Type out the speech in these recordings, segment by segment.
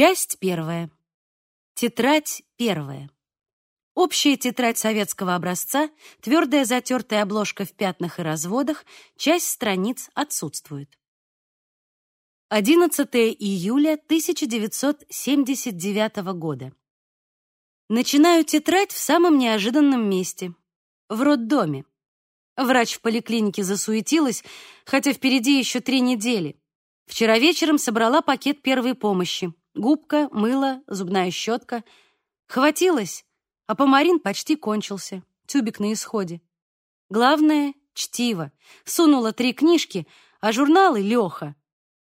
Часть первая. Тетрадь первая. Общая тетрадь советского образца, твердая затертая обложка в пятнах и разводах, часть страниц отсутствует. 11 июля 1979 года. Начинаю тетрадь в самом неожиданном месте в роддоме. Врач в поликлинике засуетилась, хотя впереди еще три недели. Вчера вечером собрала пакет первой помощи: губка, мыло, зубная щетка. Хватилось, а помарин почти кончился, тюбик на исходе. Главное чтиво. Сунула три книжки, а журналы Леха,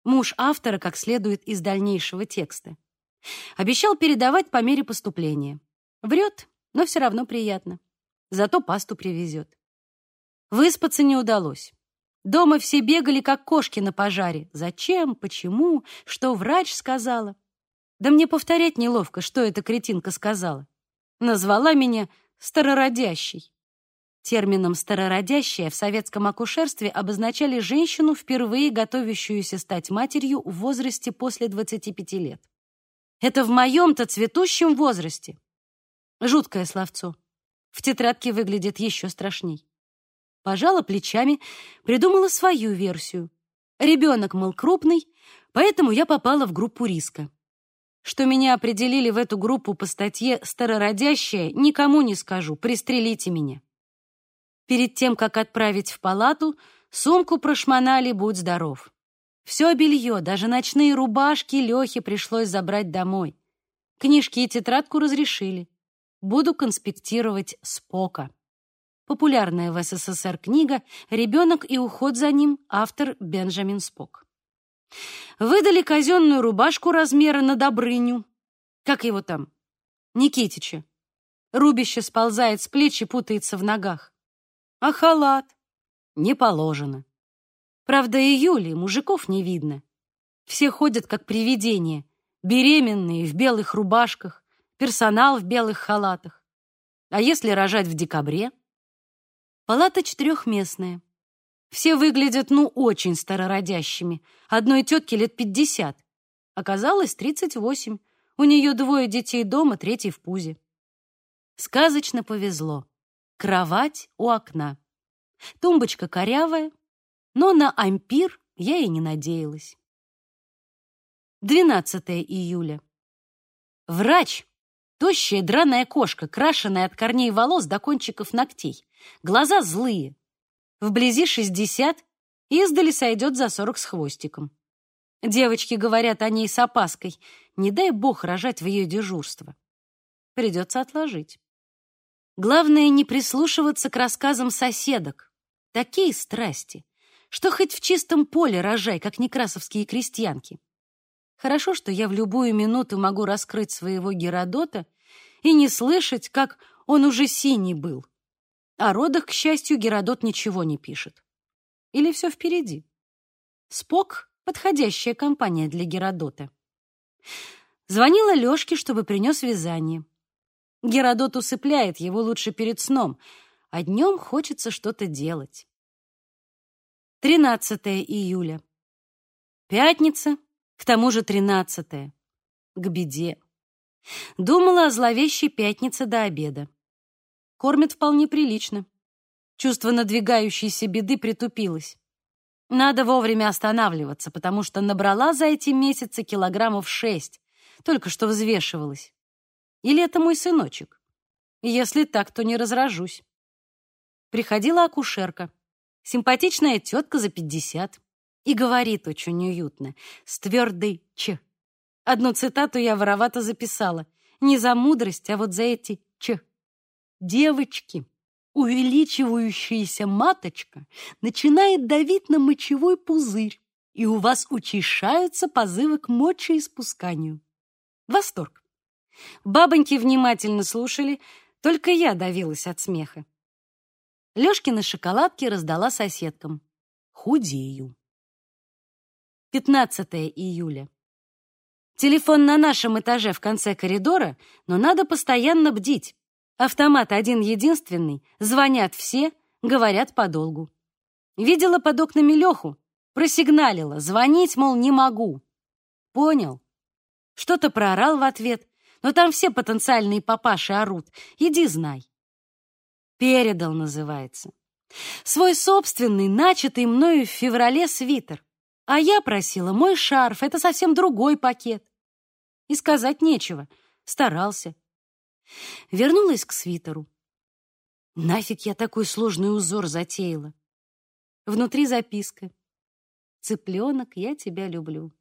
муж автора, как следует из дальнейшего текста. Обещал передавать по мере поступления. Врет, но все равно приятно. Зато пасту привезет. Выспаться не удалось. Дома все бегали, как кошки на пожаре. Зачем, почему, что врач сказала. Да мне повторять неловко, что эта кретинка сказала. Назвала меня старородящей. Термином «старородящая» в советском акушерстве обозначали женщину, впервые готовящуюся стать матерью в возрасте после 25 лет. Это в моем-то цветущем возрасте. Жуткое словцо. В тетрадке выглядит еще страшней. Пожала плечами, придумала свою версию. Ребенок, мол, крупный, поэтому я попала в группу риска. Что меня определили в эту группу по статье «Старородящая», никому не скажу, пристрелите меня. Перед тем, как отправить в палату, сумку прошмонали «Будь здоров». Все белье, даже ночные рубашки Лехе пришлось забрать домой. Книжки и тетрадку разрешили. Буду конспектировать Спока. Популярная в СССР книга «Ребенок и уход за ним», автор Бенджамин Спок. Выдали казенную рубашку размера на Добрыню. Как его там? Никитича. Рубище сползает с плеч и путается в ногах. А халат? Не положено. Правда, и Юли, мужиков не видно. Все ходят как привидения, беременные в белых рубашках, персонал в белых халатах. А если рожать в декабре? Палата четырехместная. Все выглядят, ну, очень старородящими. Одной тетке лет пятьдесят. Оказалось, тридцать восемь. У нее двое детей дома, третий в пузе. Сказочно повезло. Кровать у окна. Тумбочка корявая, но на ампир я и не надеялась. 12 июля. Врач, тощая драная кошка, крашеная от корней волос до кончиков ногтей. Глаза злые. Вблизи 60, издали сойдет за 40 с хвостиком. Девочки говорят о ней с опаской. Не дай бог рожать в ее дежурство. Придется отложить. Главное не прислушиваться к рассказам соседок. Такие страсти, что хоть в чистом поле рожай, как некрасовские крестьянки. Хорошо, что я в любую минуту могу раскрыть своего Геродота и не слышать, как он уже синий был. О родах, к счастью, Геродот ничего не пишет. Или все впереди? Спок — подходящая компания для Геродота. Звонила Лёшке, чтобы принес вязание. Геродот усыпляет его лучше перед сном, а днем хочется что-то делать. 13 июля. Пятница, к тому же 13 К беде. Думала о зловещей пятнице до обеда. Кормят вполне прилично. Чувство надвигающейся беды притупилось. Надо вовремя останавливаться, потому что набрала за эти месяцы килограммов шесть, только что взвешивалась. Или это мой сыночек? Если так, то не разражусь. Приходила акушерка. Симпатичная тетка за пятьдесят. И говорит очень уютно, с твердой «ч». Одну цитату я воровато записала. Не за мудрость, а вот за эти «ч». Девочки, увеличивающаяся маточка начинает давить на мочевой пузырь, и у вас учащаются позывы к мочеиспусканию. Восторг. Бабоньки внимательно слушали, только я давилась от смеха. Лёшкины шоколадки раздала соседкам. Худею. 15 июля. Телефон на нашем этаже в конце коридора, но надо постоянно бдить. Автомат один-единственный, звонят все, говорят подолгу. Видела под окнами Лёху, просигналила, звонить, мол, не могу. Понял. Что-то проорал в ответ, но там все потенциальные папаши орут. Иди знай. Передал называется. Свой собственный, начатый мною в феврале свитер. А я просила мой шарф, это совсем другой пакет. И сказать нечего, старался. Вернулась к свитеру. Нафиг я такой сложный узор затеяла. Внутри записка. Цыпленок, я тебя люблю.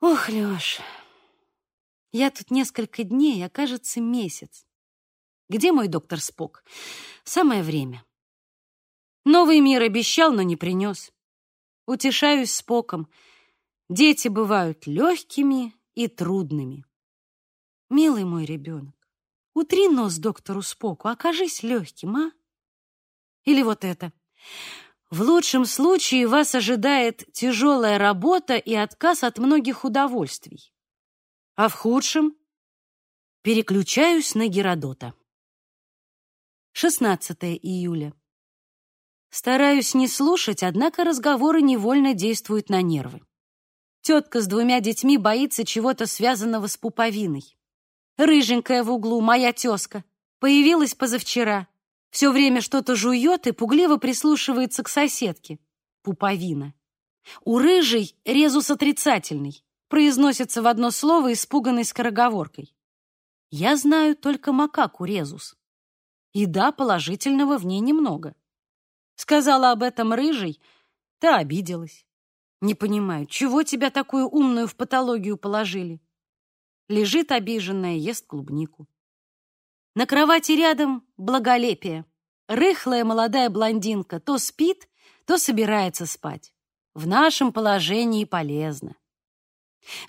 Ох, Лёш, я тут несколько дней, а кажется, месяц. Где мой доктор Спок? Самое время. Новый мир обещал, но не принес. Утешаюсь Споком. Дети бывают легкими и трудными. Милый мой ребенок, утри нос доктору Споку, окажись легким, а? Или вот это. В лучшем случае вас ожидает тяжелая работа и отказ от многих удовольствий. А в худшем переключаюсь на Геродота. 16 июля. Стараюсь не слушать, однако разговоры невольно действуют на нервы. Тетка с двумя детьми боится чего-то связанного с пуповиной. Рыженькая в углу, моя тезка, появилась позавчера. Все время что-то жует и пугливо прислушивается к соседке. Пуповина. У рыжей резус отрицательный. Произносится в одно слово испуганной скороговоркой. Я знаю только макаку резус. И да, положительного в ней немного. Сказала об этом рыжей, та обиделась. Не понимаю, чего тебя такую умную в патологию положили? Лежит обиженная, ест клубнику. На кровати рядом благолепие. Рыхлая молодая блондинка то спит, то собирается спать. В нашем положении полезно.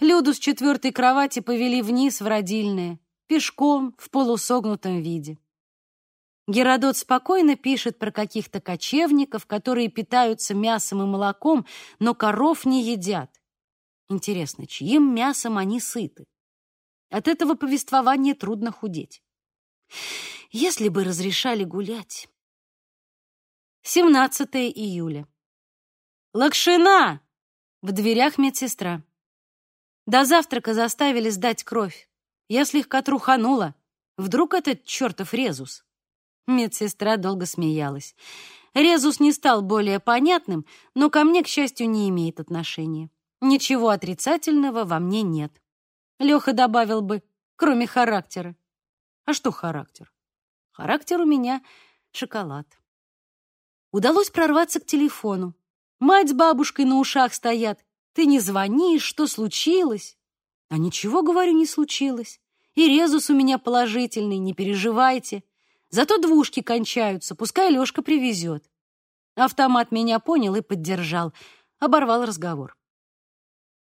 Люду с четвертой кровати повели вниз в родильное, пешком, в полусогнутом виде. Геродот спокойно пишет про каких-то кочевников, которые питаются мясом и молоком, но коров не едят. Интересно, чьим мясом они сыты? От этого повествования трудно худеть. Если бы разрешали гулять. 17 июля. Лакшина! В дверях медсестра. До завтрака заставили сдать кровь. Я слегка труханула. Вдруг этот чертов резус? Медсестра долго смеялась. Резус не стал более понятным, но ко мне, к счастью, не имеет отношения. Ничего отрицательного во мне нет. Леха добавил бы, кроме характера. А что характер? Характер у меня шоколад. Удалось прорваться к телефону. Мать с бабушкой на ушах стоят. Ты не звонишь, что случилось? А ничего, говорю, не случилось. И резус у меня положительный, не переживайте. Зато двушки кончаются, пускай Лёшка привезет. Автомат меня понял и поддержал. Оборвал разговор.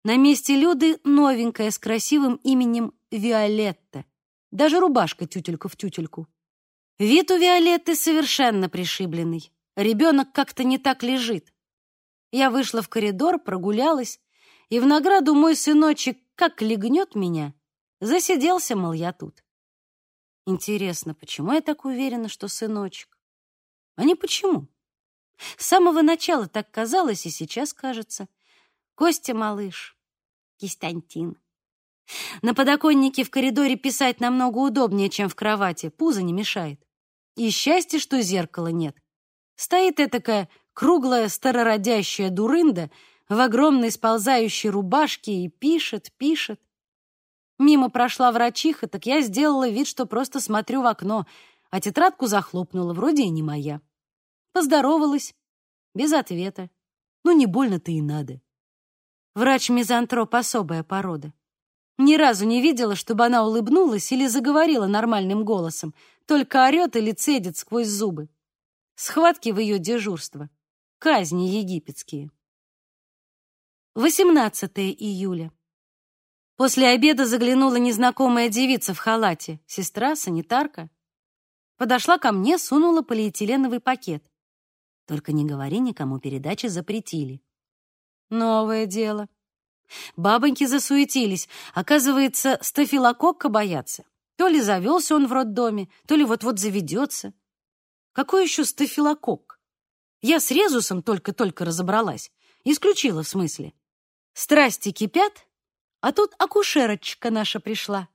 На месте Люды новенькая с красивым именем Виолетта. Даже рубашка тютелька в тютельку. Вид у Виолетты совершенно пришибленный. Ребенок как-то не так лежит. Я вышла в коридор, прогулялась, и в награду мой сыночек как легнет меня. Засиделся, мол, я тут. Интересно, почему я так уверена, что сыночек? А не почему. С самого начала так казалось, и сейчас кажется. Костя малыш, Кистантин. На подоконнике в коридоре писать намного удобнее, чем в кровати. Пузо не мешает. И счастье, что зеркала нет. Стоит этакая круглая старородящая дурында в огромной сползающей рубашке и пишет, пишет. Мимо прошла врачиха, так я сделала вид, что просто смотрю в окно, а тетрадку захлопнула, вроде и не моя. Поздоровалась, без ответа. Ну, не больно-то и надо. Врач-мизантроп — особая порода. Ни разу не видела, чтобы она улыбнулась или заговорила нормальным голосом, только орет или цедит сквозь зубы. Схватки в ее дежурство. Казни египетские. 18 июля. После обеда заглянула незнакомая девица в халате, сестра, санитарка. Подошла ко мне, сунула полиэтиленовый пакет. Только не говори никому, передачи запретили. Новое дело. Бабоньки засуетились. Оказывается, стафилококка боятся. То ли завелся он в роддоме, то ли вот-вот заведется. Какой еще стафилококк? Я с резусом только-только разобралась. Исключила в смысле. Страсти кипят, А тут акушерочка наша пришла.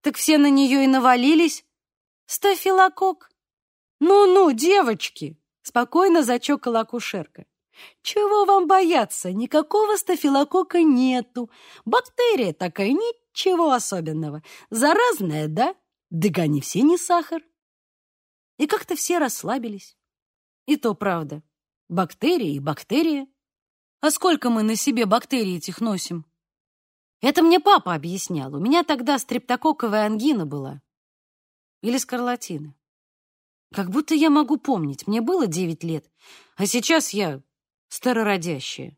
Так все на нее и навалились. Стафилокок. Ну-ну, девочки, спокойно зачокала акушерка. Чего вам бояться? Никакого стафилокока нету. Бактерия такая, ничего особенного. Заразная, да? Не все не сахар. И как-то все расслабились. И то правда. Бактерии и бактерия. А сколько мы на себе бактерий этих носим? Это мне папа объяснял. У меня тогда стрептококковая ангина была. Или скарлатина. Как будто я могу помнить. Мне было девять лет, а сейчас я старородящая.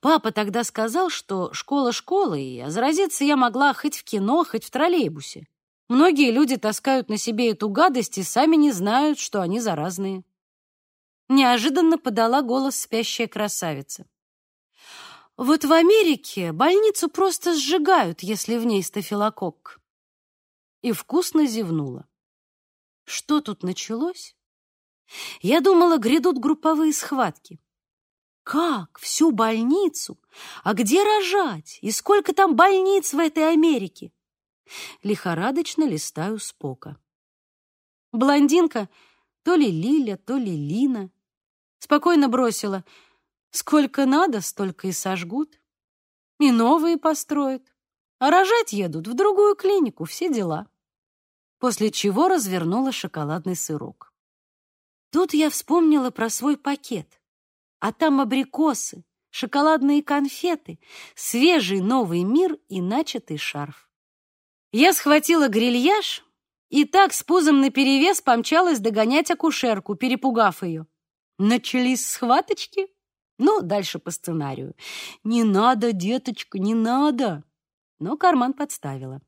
Папа тогда сказал, что школа школой, и а заразиться я могла хоть в кино, хоть в троллейбусе. Многие люди таскают на себе эту гадость и сами не знают, что они заразные. Неожиданно подала голос спящая красавица. Вот в Америке больницу просто сжигают, если в ней стафилококк. И вкусно зевнула. Что тут началось? Я думала, грядут групповые схватки. Как? Всю больницу? А где рожать? И сколько там больниц в этой Америке? Лихорадочно листаю спока. Блондинка, то ли Лиля, то ли Лина, спокойно бросила. Сколько надо, столько и сожгут. И новые построят. А рожать едут в другую клинику, все дела. После чего развернула шоколадный сырок. Тут я вспомнила про свой пакет а там абрикосы, шоколадные конфеты, свежий новый мир и начатый шарф. Я схватила грильяж и так с пузом наперевес помчалась догонять акушерку, перепугав ее. Начались схваточки? Ну, дальше по сценарию. «Не надо, деточка, не надо!» Но карман подставила.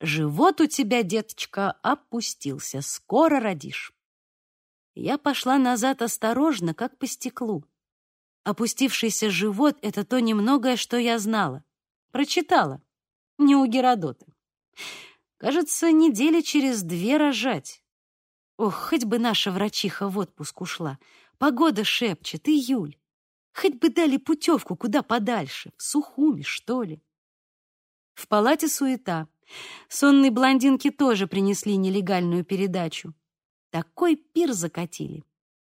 «Живот у тебя, деточка, опустился, скоро родишь». Я пошла назад осторожно, как по стеклу. Опустившийся живот — это то немногое, что я знала. Прочитала. Не у Геродота. Кажется, недели через две рожать. Ох, хоть бы наша врачиха в отпуск ушла. Погода шепчет, июль. Хоть бы дали путевку куда подальше, в Сухуми, что ли. В палате суета. Сонные блондинки тоже принесли нелегальную передачу. Такой пир закатили.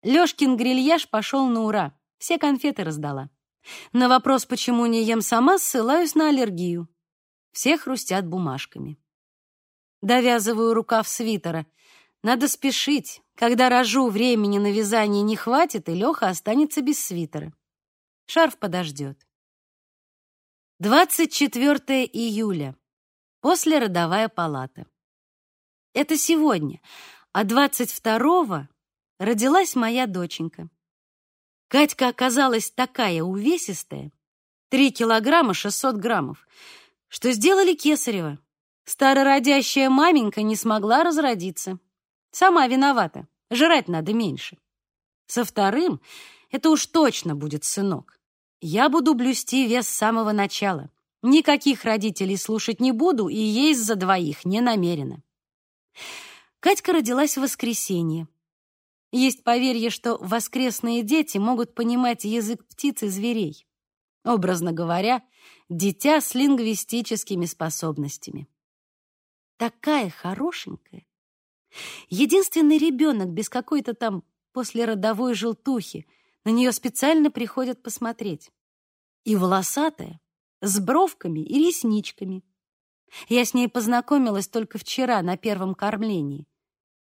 Лёшкин грильяж пошел на ура. Все конфеты раздала. На вопрос, почему не ем сама, ссылаюсь на аллергию. Все хрустят бумажками. Довязываю рукав свитера. Надо спешить. Когда рожу, времени на вязание не хватит, и Лёха останется без свитера. Шарф подождет. 24 июля. Послеродовая палата. Это сегодня а 22-го родилась моя доченька. Катька оказалась такая увесистая, 3 килограмма 600 граммов, что сделали кесарево. Старородящая маменька не смогла разродиться. Сама виновата, жрать надо меньше. Со вторым это уж точно будет сынок. Я буду блюсти вес с самого начала. Никаких родителей слушать не буду и есть за двоих не намерена. Катька родилась в воскресенье. Есть поверье, что воскресные дети могут понимать язык птиц и зверей. Образно говоря, дитя с лингвистическими способностями. Такая хорошенькая. Единственный ребенок без какой-то там послеродовой желтухи. На нее специально приходят посмотреть. И волосатая, с бровками и ресничками. Я с ней познакомилась только вчера на первом кормлении.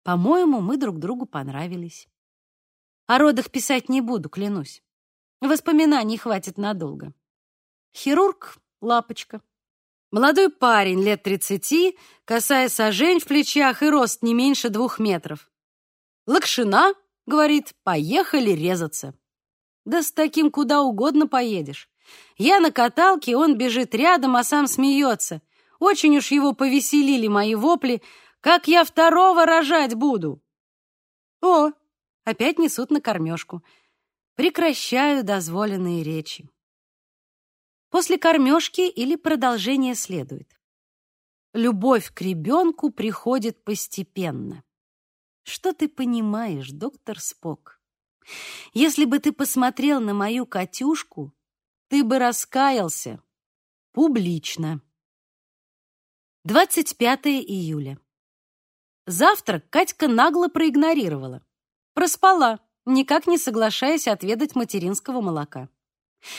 По-моему, мы друг другу понравились. О родах писать не буду, клянусь. Воспоминаний хватит надолго. Хирург — лапочка. Молодой парень лет тридцати, косая сажень в плечах и рост не меньше двух метров. Лакшина, говорит, поехали резаться. Да с таким куда угодно поедешь. Я на каталке, он бежит рядом, а сам смеется. Очень уж его повеселили мои вопли, как я второго рожать буду? О, опять несут на кормежку. Прекращаю дозволенные речи. После кормежки или продолжение следует. Любовь к ребенку приходит постепенно. Что ты понимаешь, доктор Спок? Если бы ты посмотрел на мою Катюшку, ты бы раскаялся. публично. 25 июля. Завтрак Катька нагло проигнорировала. Проспала, никак не соглашаясь отведать материнского молока.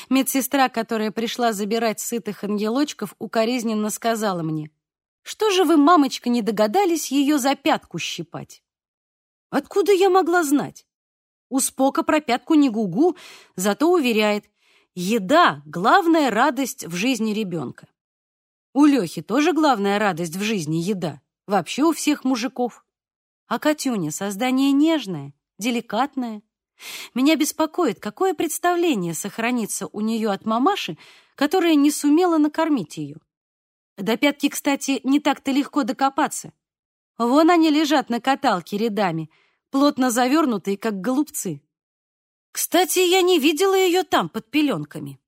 Медсестра, которая пришла забирать сытых ангелочков, укоризненно сказала мне, «Что же вы, мамочка, не догадались ее за пятку щипать?» Откуда я могла знать? У Спока про пятку не гугу, зато уверяет, еда — главная радость в жизни ребенка. У Лехи тоже главная радость в жизни — еда. Вообще у всех мужиков. А Катюня — создание нежное, деликатное. Меня беспокоит, какое представление сохранится у нее от мамаши, которая не сумела накормить ее. До пятки, кстати, не так-то легко докопаться. Вон они лежат на каталке рядами, плотно завернутые, как голубцы. Кстати, я не видела ее там, под пеленками.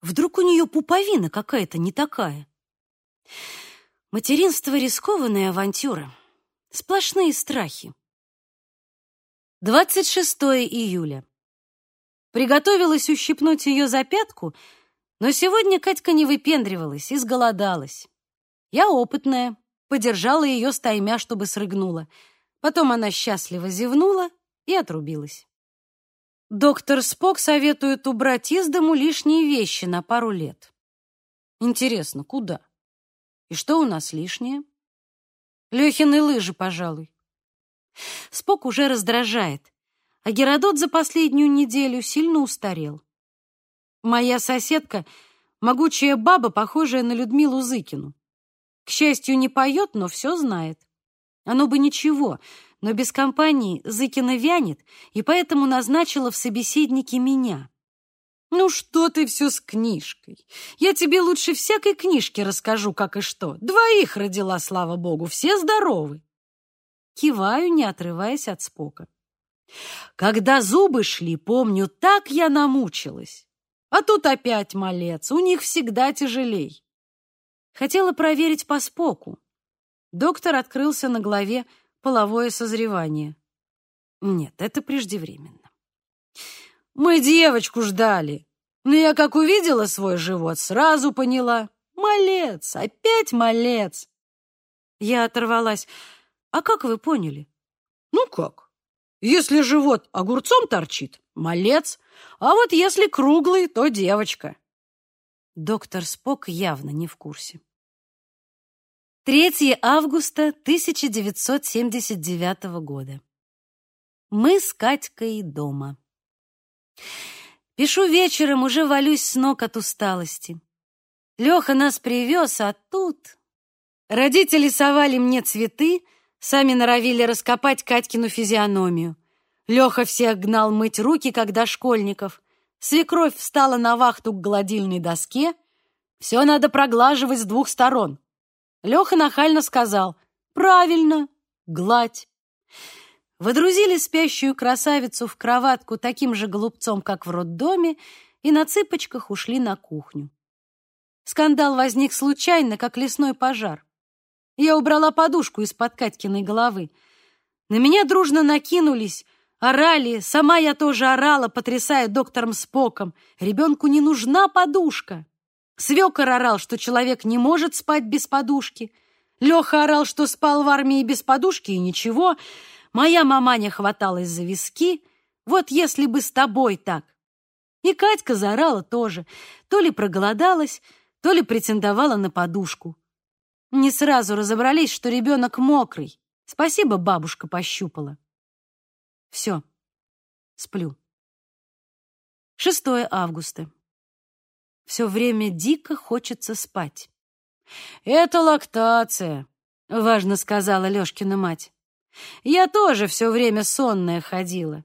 Вдруг у нее пуповина какая-то не такая. Материнство — рискованная авантюра. Сплошные страхи. 26 июля. Приготовилась ущипнуть ее за пятку, но сегодня Катька не выпендривалась, и сголодалась. Я опытная, подержала ее стаймя, чтобы срыгнула. Потом она счастливо зевнула и отрубилась. Доктор Спок советует убрать из дому лишние вещи на пару лет. Интересно, куда? И что у нас лишнее? Лехины лыжи, пожалуй. Спок уже раздражает, а Геродот за последнюю неделю сильно устарел. Моя соседка — могучая баба, похожая на Людмилу Зыкину. К счастью, не поет, но все знает. Оно бы ничего, но без компании Зыкина вянет, и поэтому назначила в собеседнике меня. «Ну что ты все с книжкой? Я тебе лучше всякой книжки расскажу, как и что. Двоих родила, слава богу, все здоровы». Киваю, не отрываясь от спока. Когда зубы шли, помню, так я намучилась. А тут опять малец, у них всегда тяжелей. Хотела проверить по споку. Доктор открылся на голове половое созревание. Нет, это преждевременно. Мы девочку ждали. Но я как увидела свой живот, сразу поняла. Малец, опять малец. Я оторвалась. А как вы поняли? Ну как? Если живот огурцом торчит, малец. А вот если круглый, то девочка. Доктор Спок явно не в курсе. 3 августа 1979 года. Мы с Катькой дома. Пишу вечером, уже валюсь с ног от усталости. Леха нас привез, а тут... Родители совали мне цветы, сами норовили раскопать Катькину физиономию. Леха всех гнал мыть руки, как дошкольников. Свекровь встала на вахту к гладильной доске. Все надо проглаживать с двух сторон. Леха нахально сказал «Правильно, гладь». Водрузили спящую красавицу в кроватку таким же голубцом, как в роддоме, и на цыпочках ушли на кухню. Скандал возник случайно, как лесной пожар. Я убрала подушку из-под Катькиной головы. На меня дружно накинулись, орали, сама я тоже орала, потрясая доктором Споком. Ребенку не нужна подушка. Свекор орал, что человек не может спать без подушки. Леха орал, что спал в армии без подушки, и ничего. Моя маманя хваталась за виски. Вот если бы с тобой так. И Катька заорала тоже. То ли проголодалась, то ли претендовала на подушку. Не сразу разобрались, что ребенок мокрый. Спасибо, бабушка пощупала. Все, сплю. 6 августа. Все время дико хочется спать. «Это лактация», — важно сказала Лёшкина мать. «Я тоже все время сонная ходила».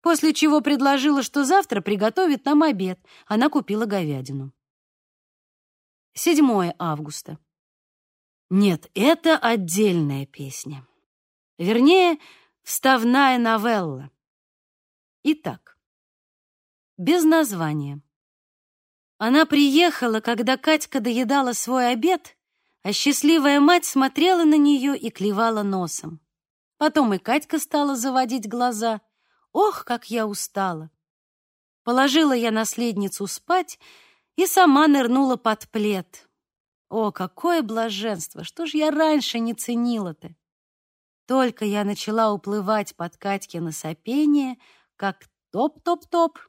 После чего предложила, что завтра приготовит нам обед. Она купила говядину. 7 августа. Нет, это отдельная песня. Вернее, вставная новелла. Итак, без названия. Она приехала, когда Катька доедала свой обед, а счастливая мать смотрела на нее и клевала носом. Потом и Катька стала заводить глаза. Ох, как я устала! Положила я наследницу спать и сама нырнула под плед. О, какое блаженство! Что ж я раньше не ценила-то? Только я начала уплывать под Катькино сопение, как топ-топ-топ.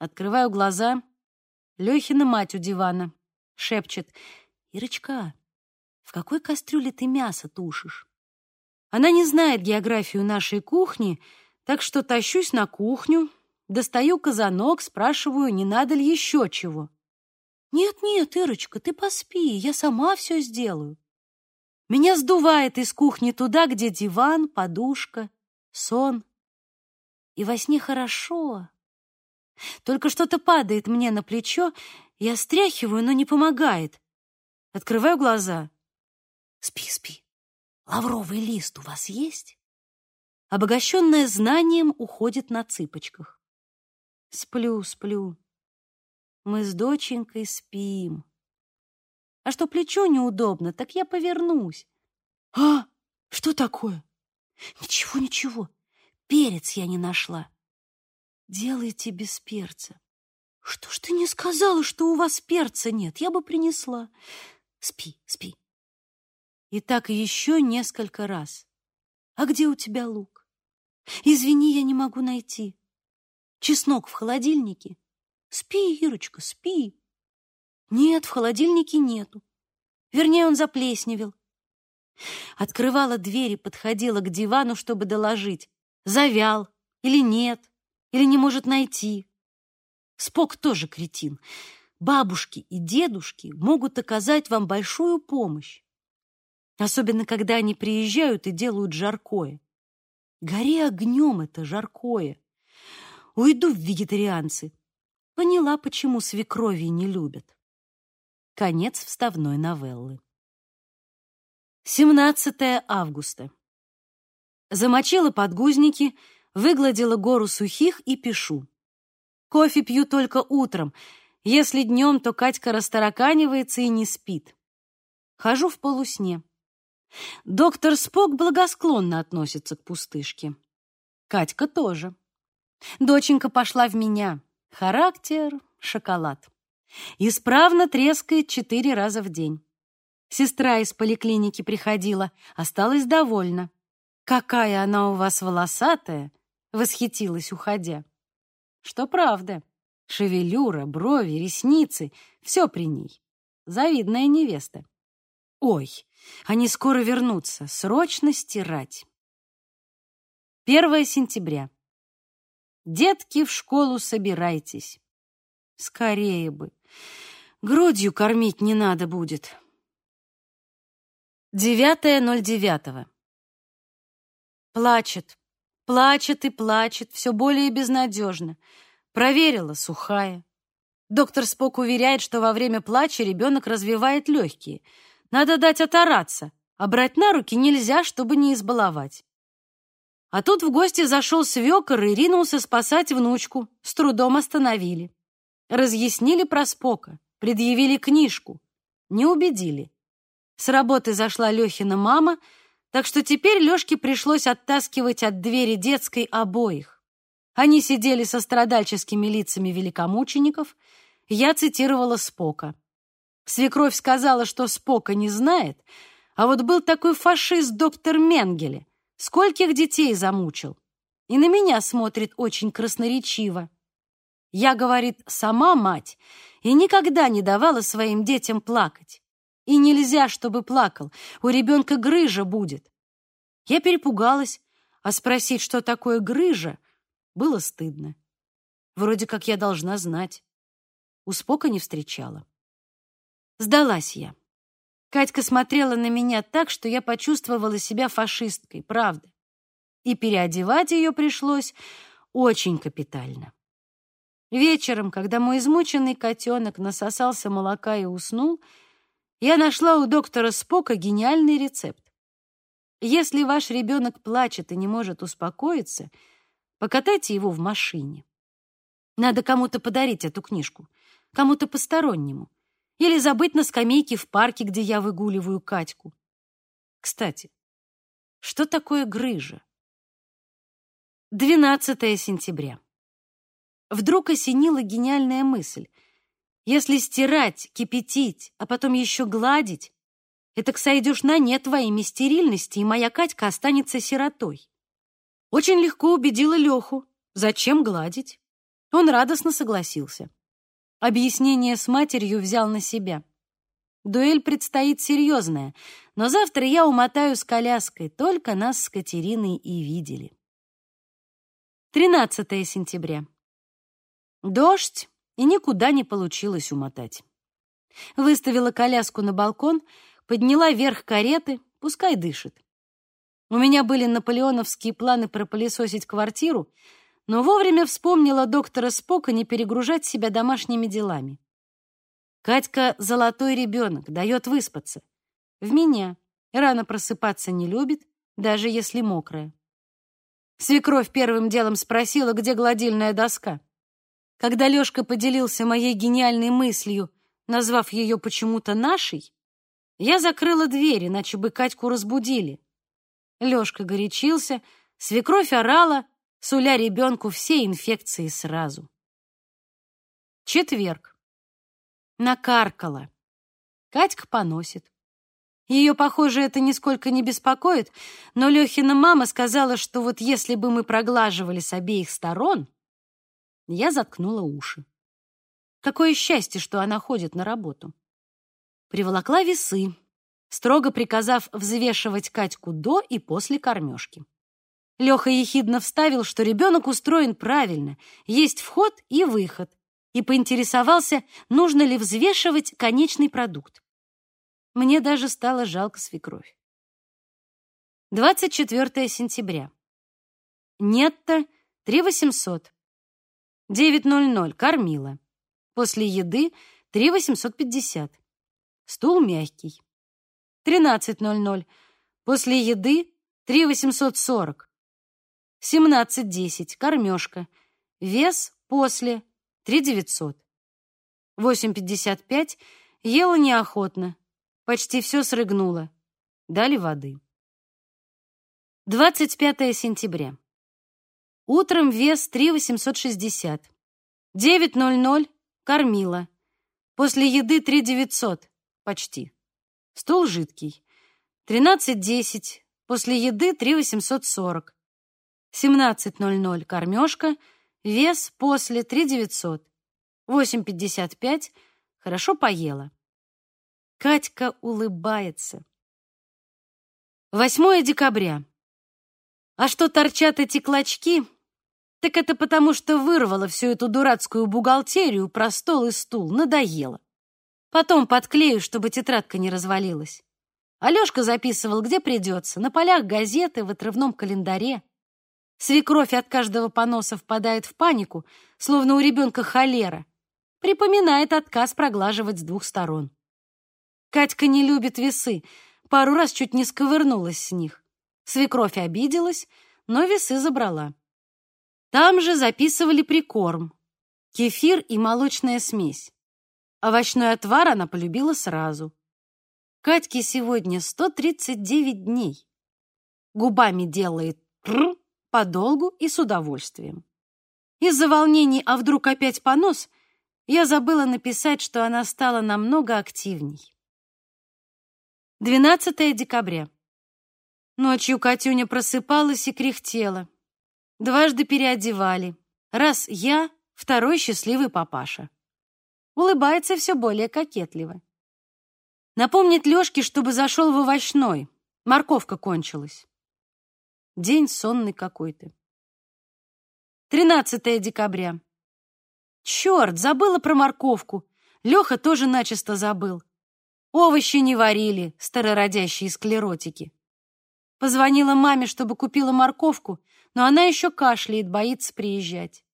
Открываю глаза. Лёхина мать у дивана. Шепчет. «Ирочка, в какой кастрюле ты мясо тушишь?» Она не знает географию нашей кухни, так что тащусь на кухню, достаю казанок, спрашиваю, не надо ли еще чего. «Нет-нет, Ирочка, ты поспи, я сама все сделаю». Меня сдувает из кухни туда, где диван, подушка, сон. И во сне хорошо. Только что-то падает мне на плечо, я стряхиваю, но не помогает. Открываю глаза. Спи, спи. Лавровый лист у вас есть? Обогащенная знанием уходит на цыпочках. Сплю, сплю. Мы с доченькой спим. А что плечо неудобно, так я повернусь. А, что такое? Ничего, ничего. Перец я не нашла. Делайте без перца. Что ж ты не сказала, что у вас перца нет? Я бы принесла. Спи, спи. И так еще несколько раз. А где у тебя лук? Извини, я не могу найти. Чеснок в холодильнике? Спи, Ирочка, спи. Нет, в холодильнике нету. Вернее, он заплесневел. Открывала дверь и подходила к дивану, чтобы доложить. Завял или нет, или не может найти. Спок тоже кретин. Бабушки и дедушки могут оказать вам большую помощь. Особенно, когда они приезжают и делают жаркое. Гори огнем это жаркое. Уйду в вегетарианцы. Поняла, почему свекрови не любят. Конец вставной новеллы. 17 августа. Замочила подгузники, выгладила гору сухих и пишу. Кофе пью только утром. Если днем, то Катька растороканивается и не спит. Хожу в полусне. Доктор Спок благосклонно относится к пустышке. Катька тоже. Доченька пошла в меня. Характер — шоколад. Исправно трескает четыре раза в день. Сестра из поликлиники приходила, осталась довольна. «Какая она у вас волосатая!» — восхитилась, уходя. Что правда. Шевелюра, брови, ресницы — все при ней. Завидная невеста. Ой, они скоро вернутся. Срочно стирать. 1 сентября. Детки, в школу собирайтесь. Скорее бы. Грудью кормить не надо будет. 9.09. Плачет, плачет и плачет, все более безнадежно. Проверила, сухая. Доктор Спок уверяет, что во время плача ребенок развивает легкие. Надо дать отораться, а брать на руки нельзя, чтобы не избаловать. А тут в гости зашел свекор и ринулся спасать внучку. С трудом остановили. Разъяснили про Спока, предъявили книжку. Не убедили. С работы зашла Лехина мама, так что теперь Лешке пришлось оттаскивать от двери детской обоих. Они сидели со страдальческими лицами великомучеников. Я цитировала Спока. Свекровь сказала, что Спока не знает, а вот был такой фашист доктор Менгеле. Скольких детей замучил. И на меня смотрит очень красноречиво. Я, говорит, сама мать и никогда не давала своим детям плакать. И нельзя, чтобы плакал. У ребенка грыжа будет. Я перепугалась, а спросить, что такое грыжа, было стыдно. Вроде как я должна знать. У Спока не встречала. Сдалась я. Катька смотрела на меня так, что я почувствовала себя фашисткой, правда. И переодевать ее пришлось очень капитально. Вечером, когда мой измученный котенок насосался молока и уснул, я нашла у доктора Спока гениальный рецепт. Если ваш ребенок плачет и не может успокоиться, покатайте его в машине. Надо кому-то подарить эту книжку, кому-то постороннему, или забыть на скамейке в парке, где я выгуливаю Катьку. Кстати, что такое грыжа? 12 сентября. Вдруг осенила гениальная мысль. Если стирать, кипятить, а потом еще гладить, это сойдешь на нет твоими стерильности, и моя Катька останется сиротой. Очень легко убедила Леху. Зачем гладить? Он радостно согласился. Объяснение с матерью взял на себя. Дуэль предстоит серьезная, но завтра я умотаю с коляской, только нас с Катериной и видели. 13 сентября. Дождь, и никуда не получилось умотать. Выставила коляску на балкон, подняла верх кареты, пускай дышит. У меня были наполеоновские планы пропылесосить квартиру, но вовремя вспомнила доктора Спока не перегружать себя домашними делами. Катька — золотой ребенок, дает выспаться. В меня. Рано просыпаться не любит, даже если мокрая. Свекровь первым делом спросила, где гладильная доска. Когда Лёшка поделился моей гениальной мыслью, назвав ее почему-то нашей, я закрыла дверь, иначе бы Катьку разбудили. Лёшка горячился, свекровь орала, суля ребенку все инфекции сразу. Четверг. Накаркала. Катька поносит. Ее, похоже, это нисколько не беспокоит, но Лехина мама сказала, что вот если бы мы проглаживали с обеих сторон, я заткнула уши. Какое счастье, что она ходит на работу. Приволокла весы, строго приказав взвешивать Катьку до и после кормежки. Леха ехидно вставил, что ребенок устроен правильно, есть вход и выход, и поинтересовался, нужно ли взвешивать конечный продукт. Мне даже стало жалко свекровь. 24 сентября. Нетто 3800. 9.00. Кормила. После еды 3.850. Стул мягкий. 13.00. После еды 3.840. 17.10. Кормежка. Вес после 3.900. 8.55. Ела неохотно. Почти все срыгнула. Дали воды. 25 сентября. Утром вес 3,860. 9.00 кормила. После еды 3,900. Почти. Стул жидкий. 13.10. После еды 3,840. 17.00 кормежка. Вес после 3,900. 8.55. Хорошо поела. Катька улыбается. 8 декабря. А что торчат эти клочки? Так это потому, что вырвала всю эту дурацкую бухгалтерию про стол и стул, надоело. Потом подклею, чтобы тетрадка не развалилась. Алёшка записывал, где придется, на полях газеты, в отрывном календаре. Свекровь от каждого поноса впадает в панику, словно у ребенка холера. Припоминает отказ проглаживать с двух сторон. Катька не любит весы, пару раз чуть не сковырнулась с них. Свекровь обиделась, но весы забрала. Там же записывали прикорм, кефир и молочная смесь. Овощной отвар она полюбила сразу. Катьке сегодня 139 дней. Губами делает «пр» подолгу и с удовольствием. Из-за волнений, а вдруг опять понос, я забыла написать, что она стала намного активней. 12 декабря. Ночью Катюня просыпалась и кряхтела. Дважды переодевали. Раз я, второй счастливый папаша. Улыбается все более кокетливо. Напомнит Лёшке, чтобы зашел в овощной. Морковка кончилась. День сонный какой-то. 13 декабря. Черт, забыла про морковку. Леха тоже начисто забыл. Овощи не варили, старородящие склеротики. Позвонила маме, чтобы купила морковку, но она еще кашляет, боится приезжать.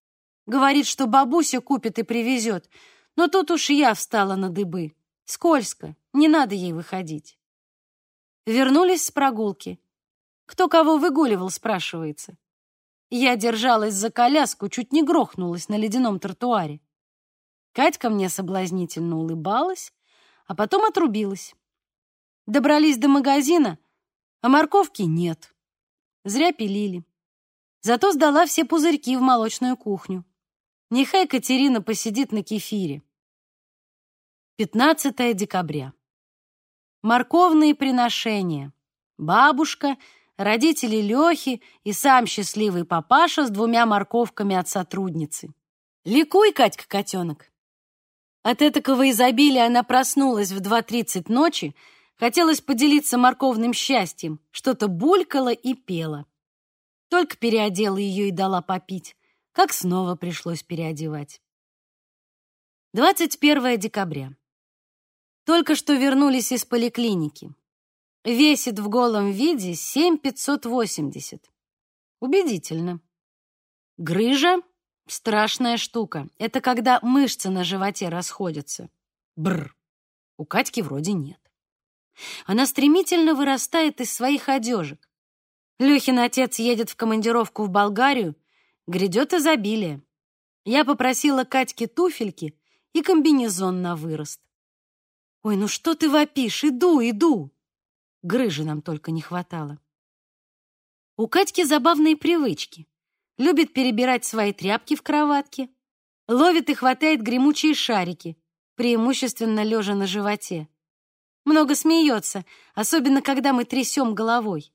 Говорит, что бабуся купит и привезет, но тут уж я встала на дыбы. Скользко, не надо ей выходить. Вернулись с прогулки. Кто кого выгуливал, спрашивается. Я держалась за коляску, чуть не грохнулась на ледяном тротуаре. Катька мне соблазнительно улыбалась, а потом отрубилась. Добрались до магазина, а морковки нет. Зря пилили. Зато сдала все пузырьки в молочную кухню. Нехай Катерина посидит на кефире. 15 декабря. Морковные приношения. Бабушка, родители Лехи и сам счастливый папаша с двумя морковками от сотрудницы. Ликуй, Катька-котенок! От этакого изобилия она проснулась в 2.30 ночи, хотелось поделиться морковным счастьем, что-то булькало и пело. Только переодела ее и дала попить, как снова пришлось переодевать. 21 декабря. Только что вернулись из поликлиники. Весит в голом виде 7580. Убедительно. Грыжа — страшная штука. Это когда мышцы на животе расходятся. Бр. У Катьки вроде нет. Она стремительно вырастает из своих одежек. Лехин отец едет в командировку в Болгарию, грядет изобилие. Я попросила Катьке туфельки и комбинезон на вырост. «Ой, ну что ты вопишь? Иду, иду!» Грыжи нам только не хватало. У Катьки забавные привычки. Любит перебирать свои тряпки в кроватке, ловит и хватает гремучие шарики, преимущественно лежа на животе. Много смеется, особенно когда мы трясем головой.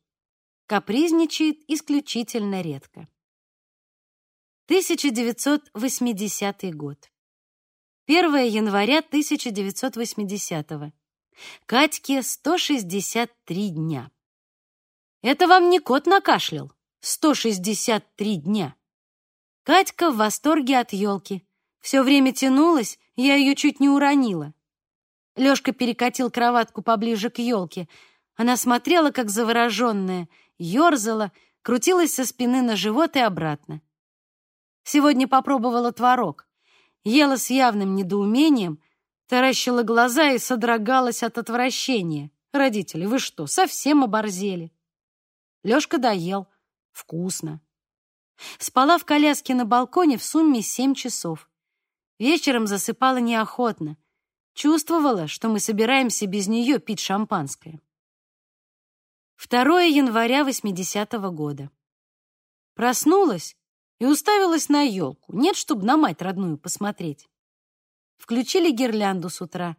Капризничает исключительно редко. 1980 год. 1 января 1980-го. Катьке 163 дня. Это вам не кот накашлял. 163 дня. Катька в восторге от елки. Все время тянулась, я ее чуть не уронила. Лёшка перекатил кроватку поближе к елке. Она смотрела, как завороженная, ерзала, крутилась со спины на живот и обратно. Сегодня попробовала творог ела с явным недоумением, таращила глаза и содрогалась от отвращения. Родители, вы что, совсем оборзели? Лёшка доел. Вкусно. Спала в коляске на балконе в сумме семь часов. Вечером засыпала неохотно. Чувствовала, что мы собираемся без нее пить шампанское. 2 января 80-го года. Проснулась и уставилась на елку. Нет, чтобы на мать родную посмотреть. Включили гирлянду с утра.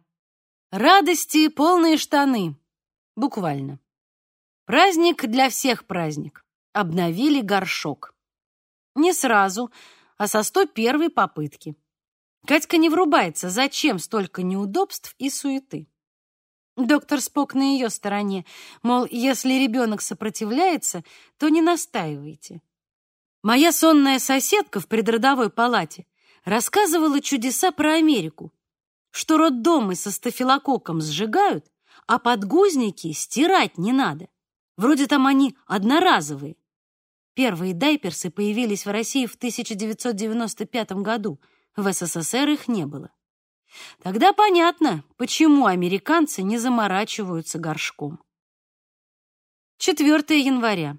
Радости полные штаны. Буквально. Праздник для всех праздник. Обновили горшок. Не сразу, а со 101 попытки. Катька не врубается, зачем столько неудобств и суеты. Доктор Спок на ее стороне, мол, если ребенок сопротивляется, то не настаивайте. Моя сонная соседка в предродовой палате рассказывала чудеса про Америку, что роддомы со стафилококком сжигают, а подгузники стирать не надо. Вроде там они одноразовые. Первые дайперсы появились в России в 1995 году. В СССР их не было. Тогда понятно, почему американцы не заморачиваются горшком. 4 января.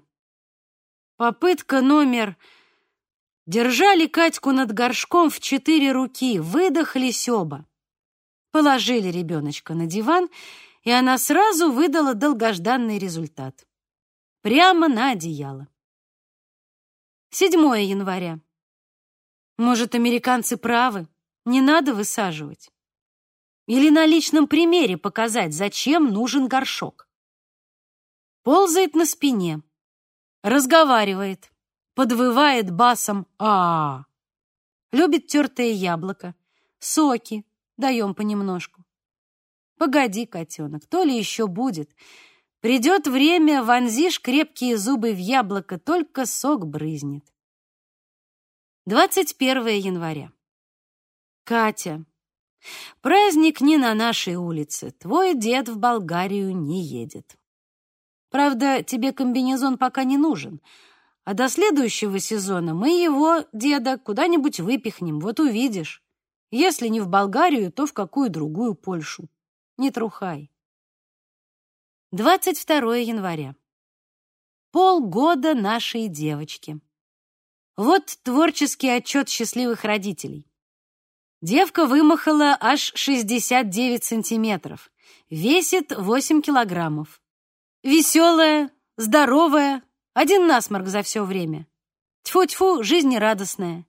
Попытка номер... Держали Катьку над горшком в четыре руки, выдохлись оба. Положили ребеночка на диван, и она сразу выдала долгожданный результат. Прямо на одеяло. 7 января. Может, американцы правы, не надо высаживать. Или на личном примере показать, зачем нужен горшок. Ползает на спине, разговаривает, подвывает басом а, -а, -а. Любит тертое яблоко, соки, даем понемножку. Погоди, котенок, то ли еще будет. Придет время, вонзишь крепкие зубы в яблоко, только сок брызнет. 21 января. Катя, праздник не на нашей улице. Твой дед в Болгарию не едет. Правда, тебе комбинезон пока не нужен. А до следующего сезона мы его, деда, куда-нибудь выпихнем, вот увидишь. Если не в Болгарию, то в какую другую Польшу. Не трухай. 22 января. Полгода нашей девочки. Вот творческий отчет счастливых родителей. Девка вымахала аж 69 сантиметров, весит 8 килограммов. Веселая, здоровая, один насморк за все время. Тьфу-тьфу, жизнерадостная.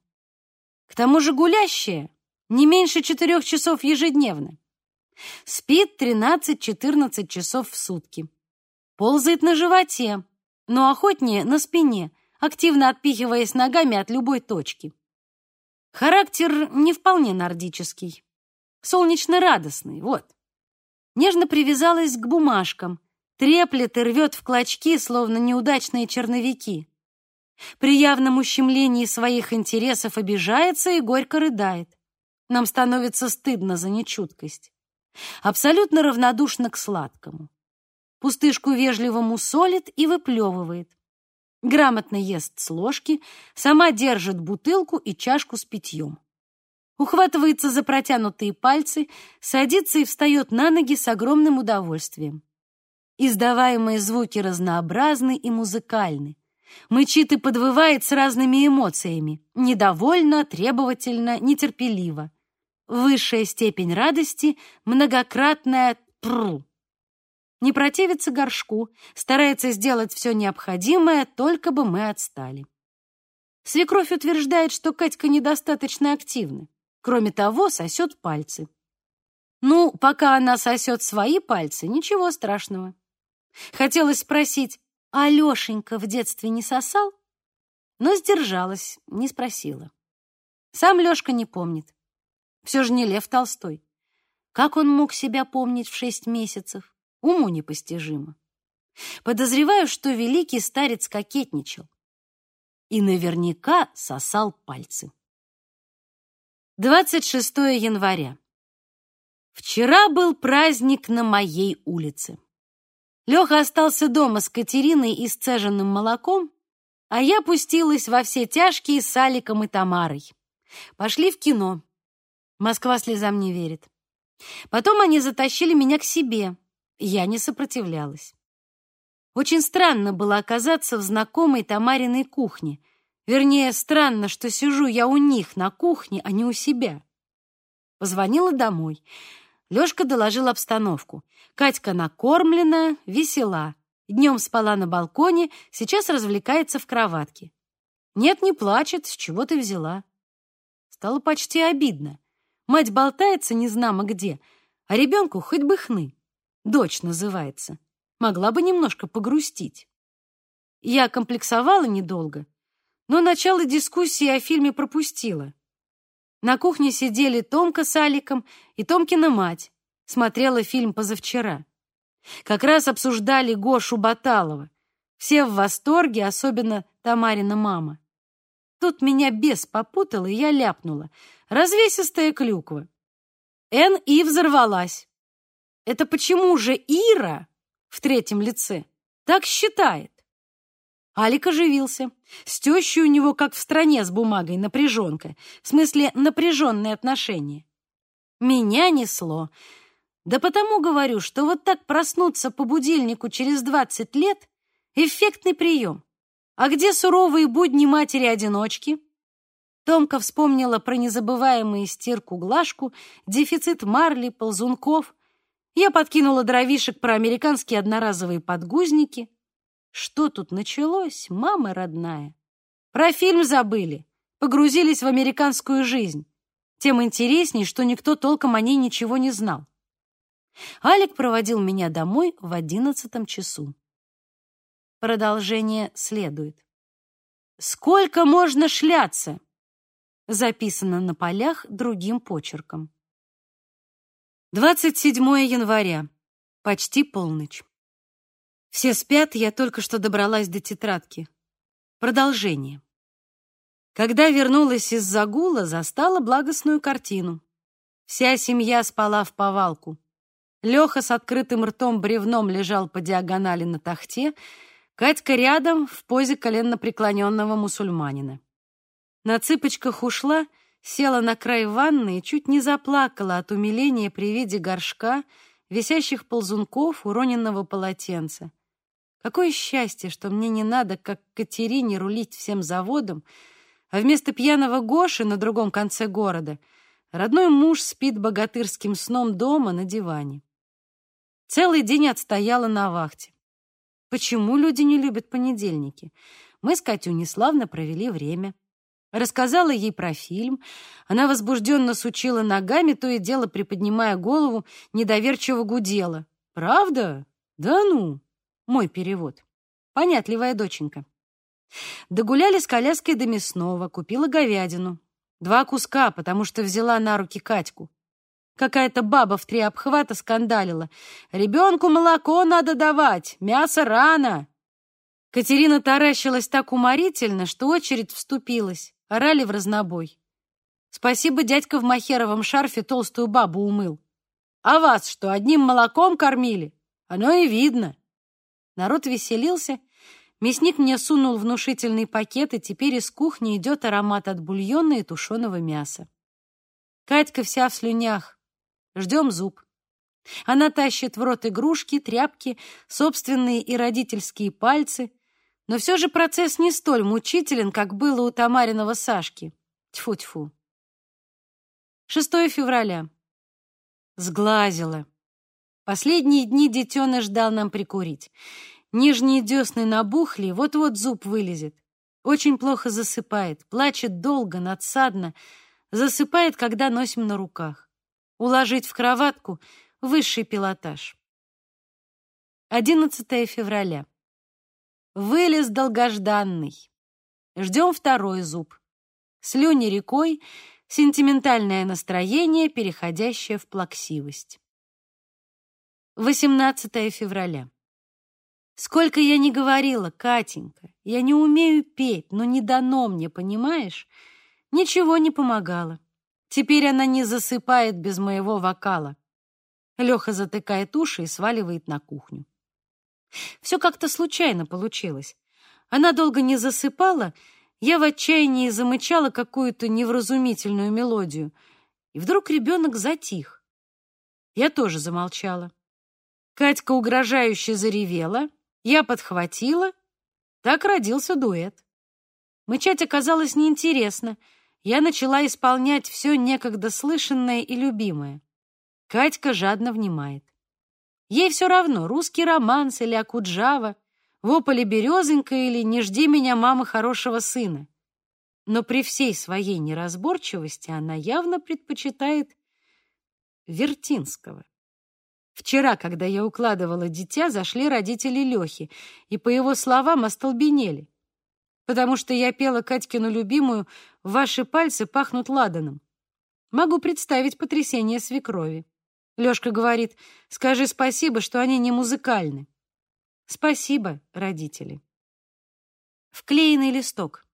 К тому же гулящая, не меньше четырех часов ежедневно. Спит 13-14 часов в сутки. Ползает на животе, но охотнее на спине, активно отпихиваясь ногами от любой точки. Характер не вполне нордический. Солнечно-радостный, вот. Нежно привязалась к бумажкам, треплет и рвет в клочки, словно неудачные черновики. При явном ущемлении своих интересов обижается и горько рыдает. Нам становится стыдно за нечуткость. Абсолютно равнодушна к сладкому. Пустышку вежливо мусолит и выплевывает. Грамотно ест с ложки, сама держит бутылку и чашку с питьем. Ухватывается за протянутые пальцы, садится и встает на ноги с огромным удовольствием. Издаваемые звуки разнообразны и музыкальны. Мычит и подвывает с разными эмоциями. Недовольно, требовательно, нетерпеливо. Высшая степень радости — многократная «пру». Не противится горшку, старается сделать все необходимое, только бы мы отстали. Свекровь утверждает, что Катька недостаточно активна. Кроме того, сосет пальцы. Ну, пока она сосет свои пальцы, ничего страшного. Хотелось спросить, а Лешенька в детстве не сосал? Но сдержалась, не спросила. Сам Лешка не помнит. Все же не Лев Толстой. Как он мог себя помнить в шесть месяцев? Уму непостижимо. Подозреваю, что великий старец кокетничал. И наверняка сосал пальцы. 26 января. Вчера был праздник на моей улице. Леха остался дома с Катериной и сцеженным молоком, а я пустилась во все тяжкие с Аликом и Тамарой. Пошли в кино. Москва слезам не верит. Потом они затащили меня к себе. Я не сопротивлялась. Очень странно было оказаться в знакомой Тамариной кухне. Вернее, странно, что сижу я у них на кухне, а не у себя. Позвонила домой. Лёшка доложил обстановку. Катька накормлена, весела. Днем спала на балконе, сейчас развлекается в кроватке. Нет, не плачет, с чего ты взяла? Стало почти обидно. Мать болтается незнамо где, а ребенку хоть бы хны. Дочь называется. Могла бы немножко погрустить. Я комплексовала недолго, но начало дискуссии о фильме пропустила. На кухне сидели Томка с Аликом и Томкина мать. Смотрела фильм позавчера. Как раз обсуждали Гошу Баталова. Все в восторге, особенно Тамарина мама. Тут меня бес попутал, и я ляпнула. Развесистая клюква. Н и взорвалась. Это почему же Ира в третьем лице так считает? Алик оживился. С тещей у него, как в стране с бумагой, напряженка. В смысле, напряженные отношения. Меня несло. Да потому говорю, что вот так проснуться по будильнику через двадцать лет — эффектный прием. А где суровые будни матери-одиночки? Томка вспомнила про незабываемые стирку-глажку, дефицит марли, ползунков. Я подкинула дровишек про американские одноразовые подгузники. Что тут началось, мама родная? Про фильм забыли, погрузились в американскую жизнь. Тем интересней, что никто толком о ней ничего не знал. Алик проводил меня домой в одиннадцатом часу. Продолжение следует. «Сколько можно шляться?» Записано на полях другим почерком. 27 января. Почти полночь. Все спят, я только что добралась до тетрадки. Продолжение. Когда вернулась из загула, застала благостную картину. Вся семья спала в повалку. Леха с открытым ртом бревном лежал по диагонали на тахте, Катька рядом в позе коленно-преклоненного мусульманина. На цыпочках ушла, села на край ванны и чуть не заплакала от умиления при виде горшка, висящих ползунков, уроненного полотенца. Какое счастье, что мне не надо, как Катерине, рулить всем заводом, а вместо пьяного Гоши на другом конце города родной муж спит богатырским сном дома на диване. Целый день отстояла на вахте. Почему люди не любят понедельники? Мы с Катюней славно провели время. Рассказала ей про фильм. Она возбужденно сучила ногами, то и дело приподнимая голову, недоверчиво гудела. «Правда? Да ну!» Мой перевод. Понятливая доченька. Догуляли с коляской до мясного, купила говядину. Два куска, потому что взяла на руки Катьку. Какая-то баба в три обхвата скандалила. «Ребенку молоко надо давать, мясо рано!» Катерина таращилась так уморительно, что очередь вступилась. Орали в разнобой. Спасибо, дядька в махеровом шарфе толстую бабу умыл. А вас что, одним молоком кормили? Оно и видно. Народ веселился. Мясник мне сунул внушительный пакет, и теперь из кухни идет аромат от бульона и тушеного мяса. Катька вся в слюнях. Ждем зуб. Она тащит в рот игрушки, тряпки, собственные и родительские пальцы, но все же процесс не столь мучителен, как было у Тамариного Сашки. Тьфу-тьфу. 6 февраля. Сглазила. Последние дни детеныш дал нам прикурить. Нижние десны набухли, вот-вот зуб вылезет. Очень плохо засыпает, плачет долго, надсадно. Засыпает, когда носим на руках. Уложить в кроватку — высший пилотаж. 11 февраля. Вылез долгожданный. Ждем второй зуб. Слюни рекой, сентиментальное настроение, переходящее в плаксивость. 18 февраля. Сколько я не говорила, Катенька, я не умею петь, но не дано мне, понимаешь? Ничего не помогало. Теперь она не засыпает без моего вокала. Леха затыкает уши и сваливает на кухню. Все как-то случайно получилось. Она долго не засыпала, я в отчаянии замычала какую-то невразумительную мелодию, и вдруг ребенок затих. Я тоже замолчала. Катька угрожающе заревела, я подхватила. Так родился дуэт. Мычать оказалось неинтересно. Я начала исполнять все некогда слышанное и любимое. Катька жадно внимает. Ей все равно, русский романс или Акуджава, вополе березонька или не жди меня, мама, хорошего сына. Но при всей своей неразборчивости она явно предпочитает Вертинского. Вчера, когда я укладывала дитя, зашли родители Лехи, и, по его словам, остолбенели, потому что я пела Катькину любимую «Ваши пальцы пахнут ладаном». Могу представить потрясение свекрови. Лёшка говорит, скажи спасибо, что они не музыкальны. Спасибо, родители. Вклеенный листок.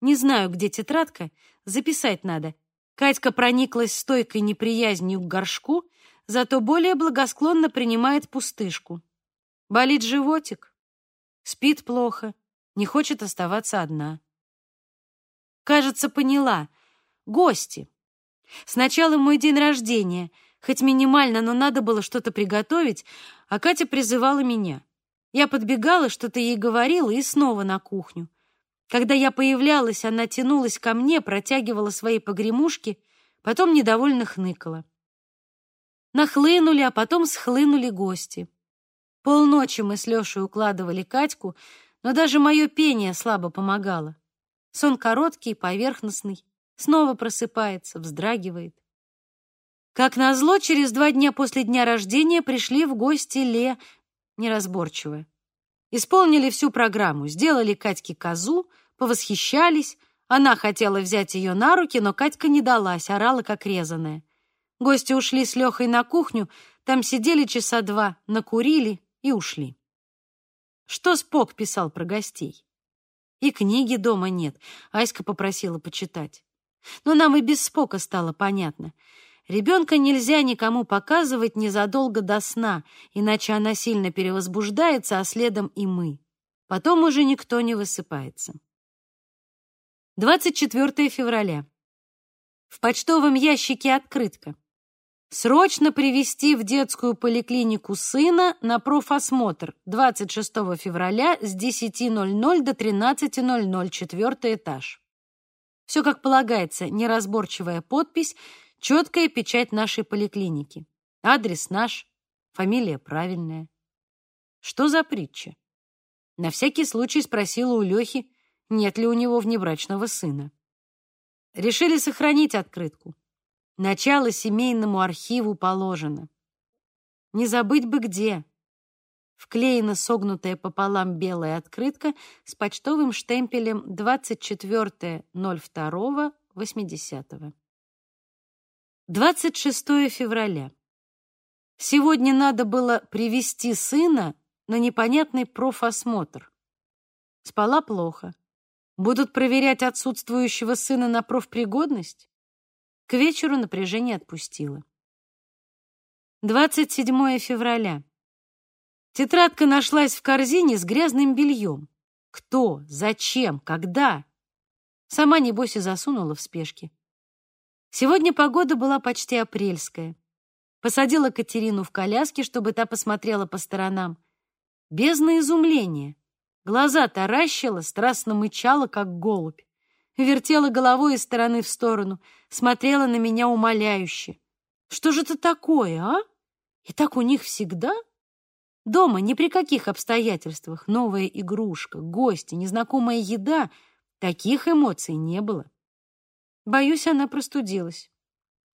Не знаю, где тетрадка, записать надо. Катька прониклась стойкой неприязнью к горшку, зато более благосклонно принимает пустышку. Болит животик, спит плохо, не хочет оставаться одна. Кажется, поняла. Гости. Сначала мой день рождения — Хоть минимально, но надо было что-то приготовить, а Катя призывала меня. Я подбегала, что-то ей говорила и снова на кухню. Когда я появлялась, она тянулась ко мне, протягивала свои погремушки, потом недовольно хныкала. Нахлынули, а потом схлынули гости. Полночи мы с Лешей укладывали Катьку, но даже мое пение слабо помогало. Сон короткий, поверхностный, снова просыпается, вздрагивает. Как назло, через два дня после дня рождения пришли в гости Ле неразборчиво. Исполнили всю программу, сделали Катьке козу, повосхищались. Она хотела взять ее на руки, но Катька не далась, орала как резаная. Гости ушли с Лехой на кухню, там сидели часа два, накурили и ушли. Что Спок писал про гостей? И книги дома нет, Аська попросила почитать. Но нам и без Спока стало понятно — Ребенка нельзя никому показывать незадолго до сна, иначе она сильно перевозбуждается, а следом и мы. Потом уже никто не высыпается. 24 февраля. В почтовом ящике открытка. Срочно привести в детскую поликлинику сына на профосмотр 26 февраля с 10.00 до 13.00, четвертый этаж. Все как полагается, неразборчивая подпись — Четкая печать нашей поликлиники. Адрес наш, фамилия правильная. Что за притча? На всякий случай спросила у Лехи, нет ли у него внебрачного сына. Решили сохранить открытку. Начало семейному архиву положено. Не забыть бы где. Вклеена согнутая пополам белая открытка с почтовым штемпелем 24.02.80. 26 февраля. Сегодня надо было привести сына на непонятный профосмотр. Спала плохо. Будут проверять отсутствующего сына на профпригодность? К вечеру напряжение отпустило. 27 февраля. Тетрадка нашлась в корзине с грязным бельем. Кто, зачем, когда? Сама, небось, и засунула в спешке. Сегодня погода была почти апрельская. Посадила Катерину в коляске, чтобы та посмотрела по сторонам. Бездна изумления. Глаза таращила, страстно мычала, как голубь. Вертела головой из стороны в сторону, смотрела на меня умоляюще. Что же это такое, а? И так у них всегда? Дома ни при каких обстоятельствах новая игрушка, гости, незнакомая еда — таких эмоций не было. Боюсь, она простудилась.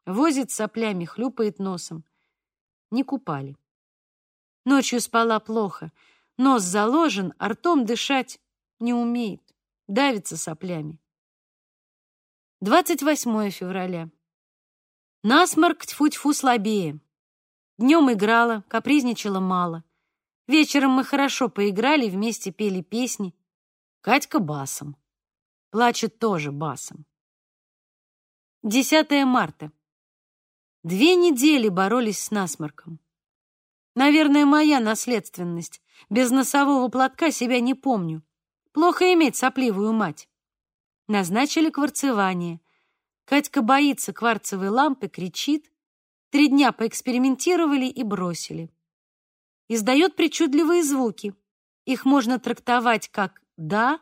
Возит соплями, хлюпает носом. Не купали. Ночью спала плохо. Нос заложен, а ртом дышать не умеет. Давится соплями. 28 февраля. Насморк тьфу-тьфу слабее. Днем играла, капризничала мало. Вечером мы хорошо поиграли, вместе пели песни. Катька басом. Плачет тоже басом. 10 марта. Две недели боролись с насморком. Наверное, моя наследственность. Без носового платка себя не помню. Плохо иметь сопливую мать. Назначили кварцевание. Катька боится кварцевой лампы, кричит. Три дня поэкспериментировали и бросили. Издает причудливые звуки. Их можно трактовать как «да»,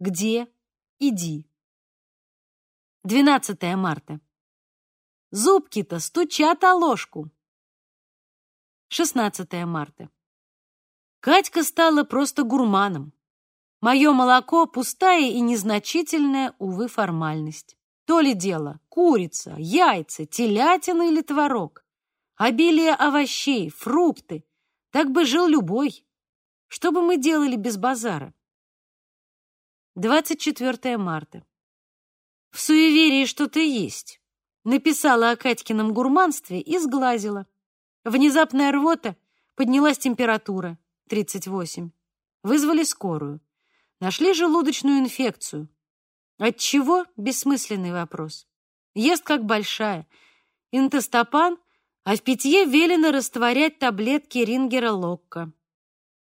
«где», «иди». 12 марта. Зубки-то стучат о ложку. 16 марта. Катька стала просто гурманом. Мое молоко — пустая и незначительная, увы, формальность. То ли дело курица, яйца, телятина или творог. Обилие овощей, фрукты. Так бы жил любой. Что бы мы делали без базара? 24 марта. В суеверии что-то есть. Написала о Катькином гурманстве и сглазила. Внезапная рвота, поднялась температура, 38. Вызвали скорую. Нашли желудочную инфекцию. От чего? Бессмысленный вопрос. Ест как большая. Интостопан, а в питье велено растворять таблетки Рингера Локка.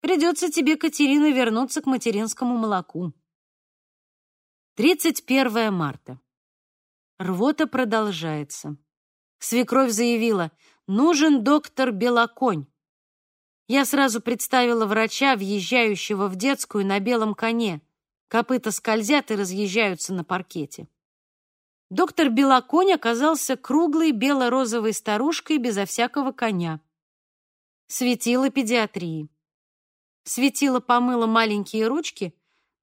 Придется тебе, Катерина, вернуться к материнскому молоку. 31 марта. Рвота продолжается. Свекровь заявила, нужен доктор Белоконь. Я сразу представила врача, въезжающего в детскую на белом коне. Копыта скользят и разъезжаются на паркете. Доктор Белоконь оказался круглой бело-розовой старушкой безо всякого коня. Светила педиатрии. Светила помыла маленькие ручки,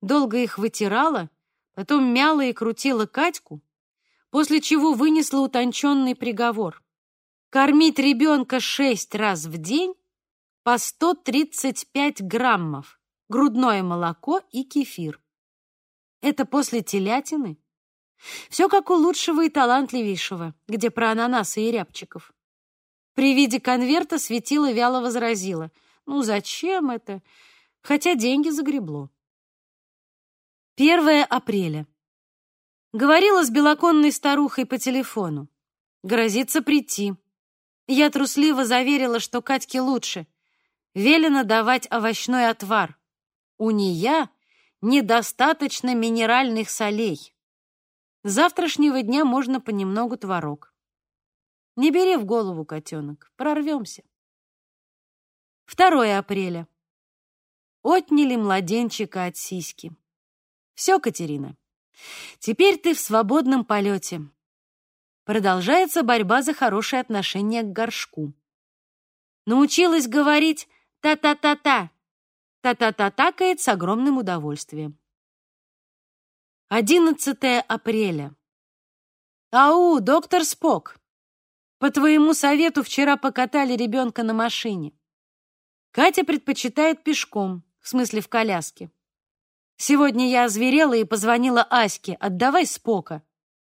долго их вытирала, потом мяла и крутила Катьку, после чего вынесла утонченный приговор. Кормить ребенка шесть раз в день по 135 граммов, грудное молоко и кефир. Это после телятины. Все как у лучшего и талантливейшего, где про ананасы и рябчиков. При виде конверта светила вяло возразила. Ну зачем это? Хотя деньги загребло. 1 апреля. Говорила с белоконной старухой по телефону. Грозится прийти. Я трусливо заверила, что Катьке лучше. Велено давать овощной отвар. У нее недостаточно минеральных солей. С завтрашнего дня можно понемногу творог. Не бери в голову, котенок, прорвемся. 2 апреля. Отняли младенчика от сиськи. Все, Катерина, Теперь ты в свободном полете. Продолжается борьба за хорошее отношение к горшку. Научилась говорить «та-та-та-та». Та-та-та-такает с огромным удовольствием. 11 апреля. Ау, доктор Спок. По твоему совету вчера покатали ребенка на машине. Катя предпочитает пешком, в смысле в коляске. Сегодня я озверела и позвонила Аське. Отдавай Спока.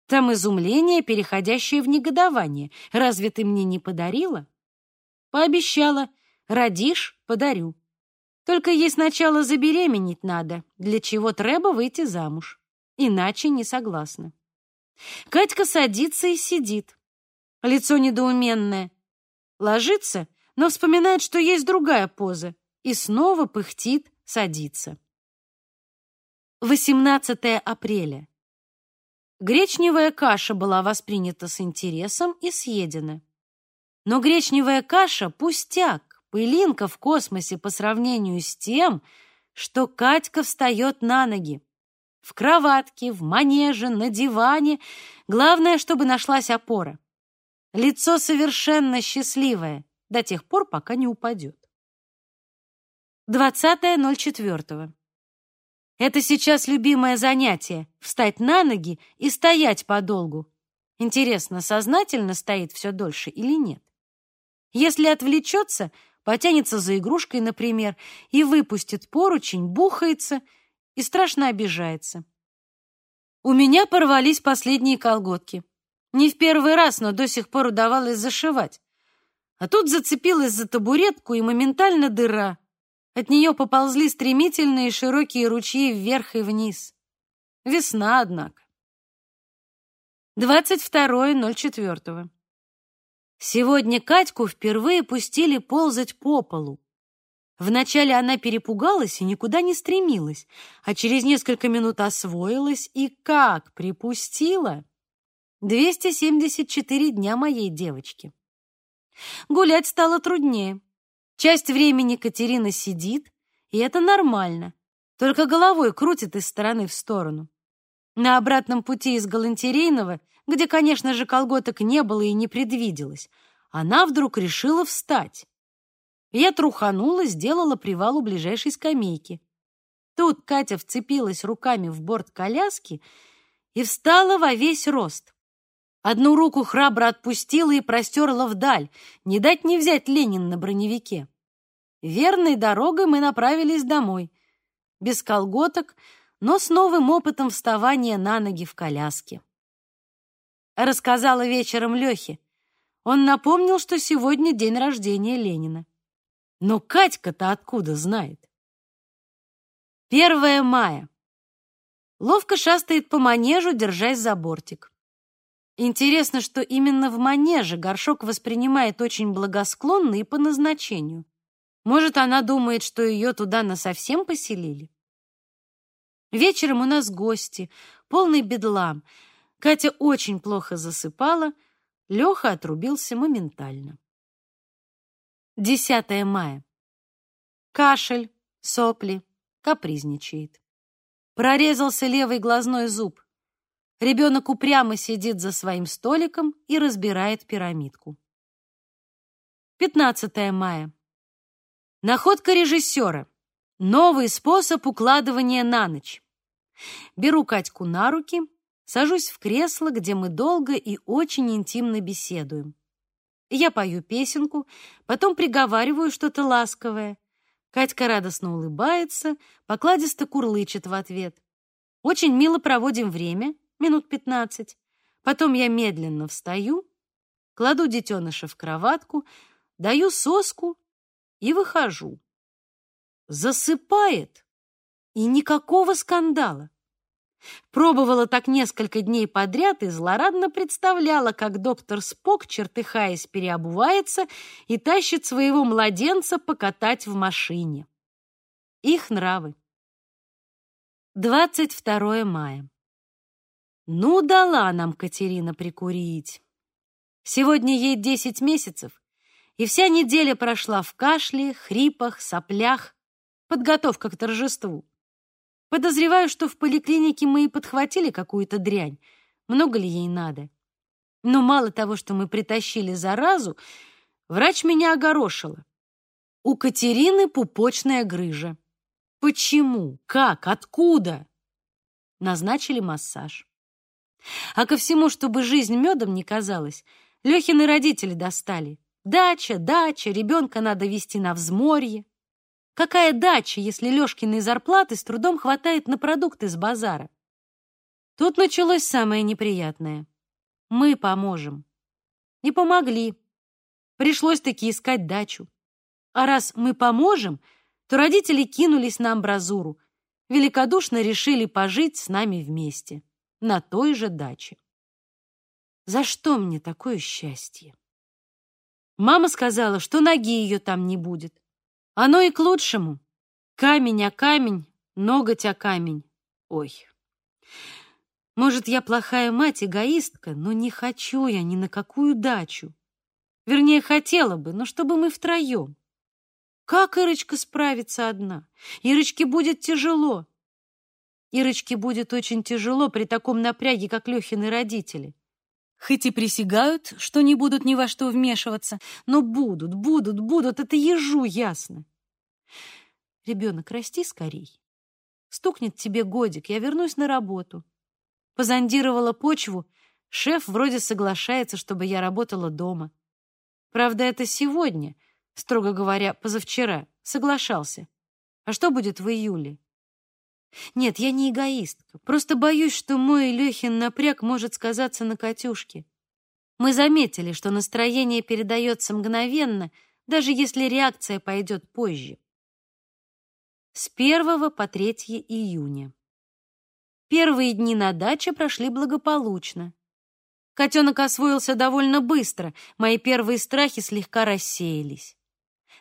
Там изумление, переходящее в негодование. Разве ты мне не подарила? Пообещала. Родишь — подарю. Только ей сначала забеременеть надо, для чего треба выйти замуж. Иначе не согласна. Катька садится и сидит. Лицо недоуменное. Ложится, но вспоминает, что есть другая поза, и снова пыхтит, садится. 18 апреля. Гречневая каша была воспринята с интересом и съедена. Но гречневая каша — пустяк, пылинка в космосе по сравнению с тем, что Катька встает на ноги. В кроватке, в манеже, на диване. Главное, чтобы нашлась опора. Лицо совершенно счастливое до тех пор, пока не упадет. 20.04. Это сейчас любимое занятие — встать на ноги и стоять подолгу. Интересно, сознательно стоит все дольше или нет? Если отвлечется, потянется за игрушкой, например, и выпустит поручень, бухается и страшно обижается. У меня порвались последние колготки. Не в первый раз, но до сих пор удавалось зашивать. А тут зацепилась за табуретку, и моментально дыра. От нее поползли стремительные широкие ручьи вверх и вниз. Весна, однако. 22.04. Сегодня Катьку впервые пустили ползать по полу. Вначале она перепугалась и никуда не стремилась, а через несколько минут освоилась и как припустила. 274 дня моей девочки. Гулять стало труднее. Часть времени Катерина сидит, и это нормально, только головой крутит из стороны в сторону. На обратном пути из Галантерейного где, конечно же, колготок не было и не предвиделось, она вдруг решила встать. Я труханула, сделала привал у ближайшей скамейки. Тут Катя вцепилась руками в борт коляски и встала во весь рост. Одну руку храбро отпустила и простерла вдаль, не дать не взять Ленин на броневике. Верной дорогой мы направились домой, без колготок, но с новым опытом вставания на ноги в коляске. Рассказала вечером Лехе. Он напомнил, что сегодня день рождения Ленина. Но Катька-то откуда знает? 1 мая. Ловко шастает по манежу, держась за бортик. Интересно, что именно в манеже горшок воспринимает очень благосклонно и по назначению. Может, она думает, что ее туда насовсем поселили? Вечером у нас гости, полный бедлам — Катя очень плохо засыпала, Леха отрубился моментально. 10 мая. Кашель, сопли, капризничает. Прорезался левый глазной зуб. Ребенок упрямо сидит за своим столиком и разбирает пирамидку. 15 мая. Находка режиссера. Новый способ укладывания на ночь. Беру Катьку на руки Сажусь в кресло, где мы долго и очень интимно беседуем. Я пою песенку, потом приговариваю что-то ласковое. Катька радостно улыбается, покладисто курлычет в ответ. Очень мило проводим время, минут пятнадцать. Потом я медленно встаю, кладу детеныша в кроватку, даю соску и выхожу. Засыпает, и никакого скандала. Пробовала так несколько дней подряд и злорадно представляла, как доктор Спок, чертыхаясь, переобувается и тащит своего младенца покатать в машине. Их нравы. 22 мая. Ну, дала нам Катерина прикурить. Сегодня ей 10 месяцев, и вся неделя прошла в кашле, хрипах, соплях, подготовка к торжеству. Подозреваю, что в поликлинике мы и подхватили какую-то дрянь. Много ли ей надо? Но мало того, что мы притащили заразу, врач меня огорошила. У Катерины пупочная грыжа. Почему? Как? Откуда? Назначили массаж. А ко всему, чтобы жизнь медом не казалась, Лехины родители достали. Дача, дача, ребенка надо вести на взморье. Какая дача, если Лешкиной зарплаты с трудом хватает на продукты с базара? Тут началось самое неприятное. Мы поможем. Не помогли. Пришлось таки искать дачу. А раз мы поможем, то родители кинулись на амбразуру, великодушно решили пожить с нами вместе на той же даче. За что мне такое счастье? Мама сказала, что ноги ее там не будет. Оно и к лучшему. Камень о камень, ноготь о камень. Ой. Может, я плохая мать, эгоистка, но не хочу я ни на какую дачу. Вернее, хотела бы, но чтобы мы втроем. Как Ирочка справится одна? Ирочке будет тяжело. Ирочке будет очень тяжело при таком напряге, как Лехины родители. Хоть и присягают, что не будут ни во что вмешиваться, но будут, будут, будут, это ежу ясно. Ребенок, расти скорей. Стукнет тебе годик, я вернусь на работу. Позондировала почву, шеф вроде соглашается, чтобы я работала дома. Правда, это сегодня, строго говоря, позавчера, соглашался. А что будет в июле? Нет, я не эгоистка. Просто боюсь, что мой Лехин напряг может сказаться на Катюшке. Мы заметили, что настроение передается мгновенно, даже если реакция пойдет позже. С 1 по 3 июня. Первые дни на даче прошли благополучно. Котенок освоился довольно быстро, мои первые страхи слегка рассеялись.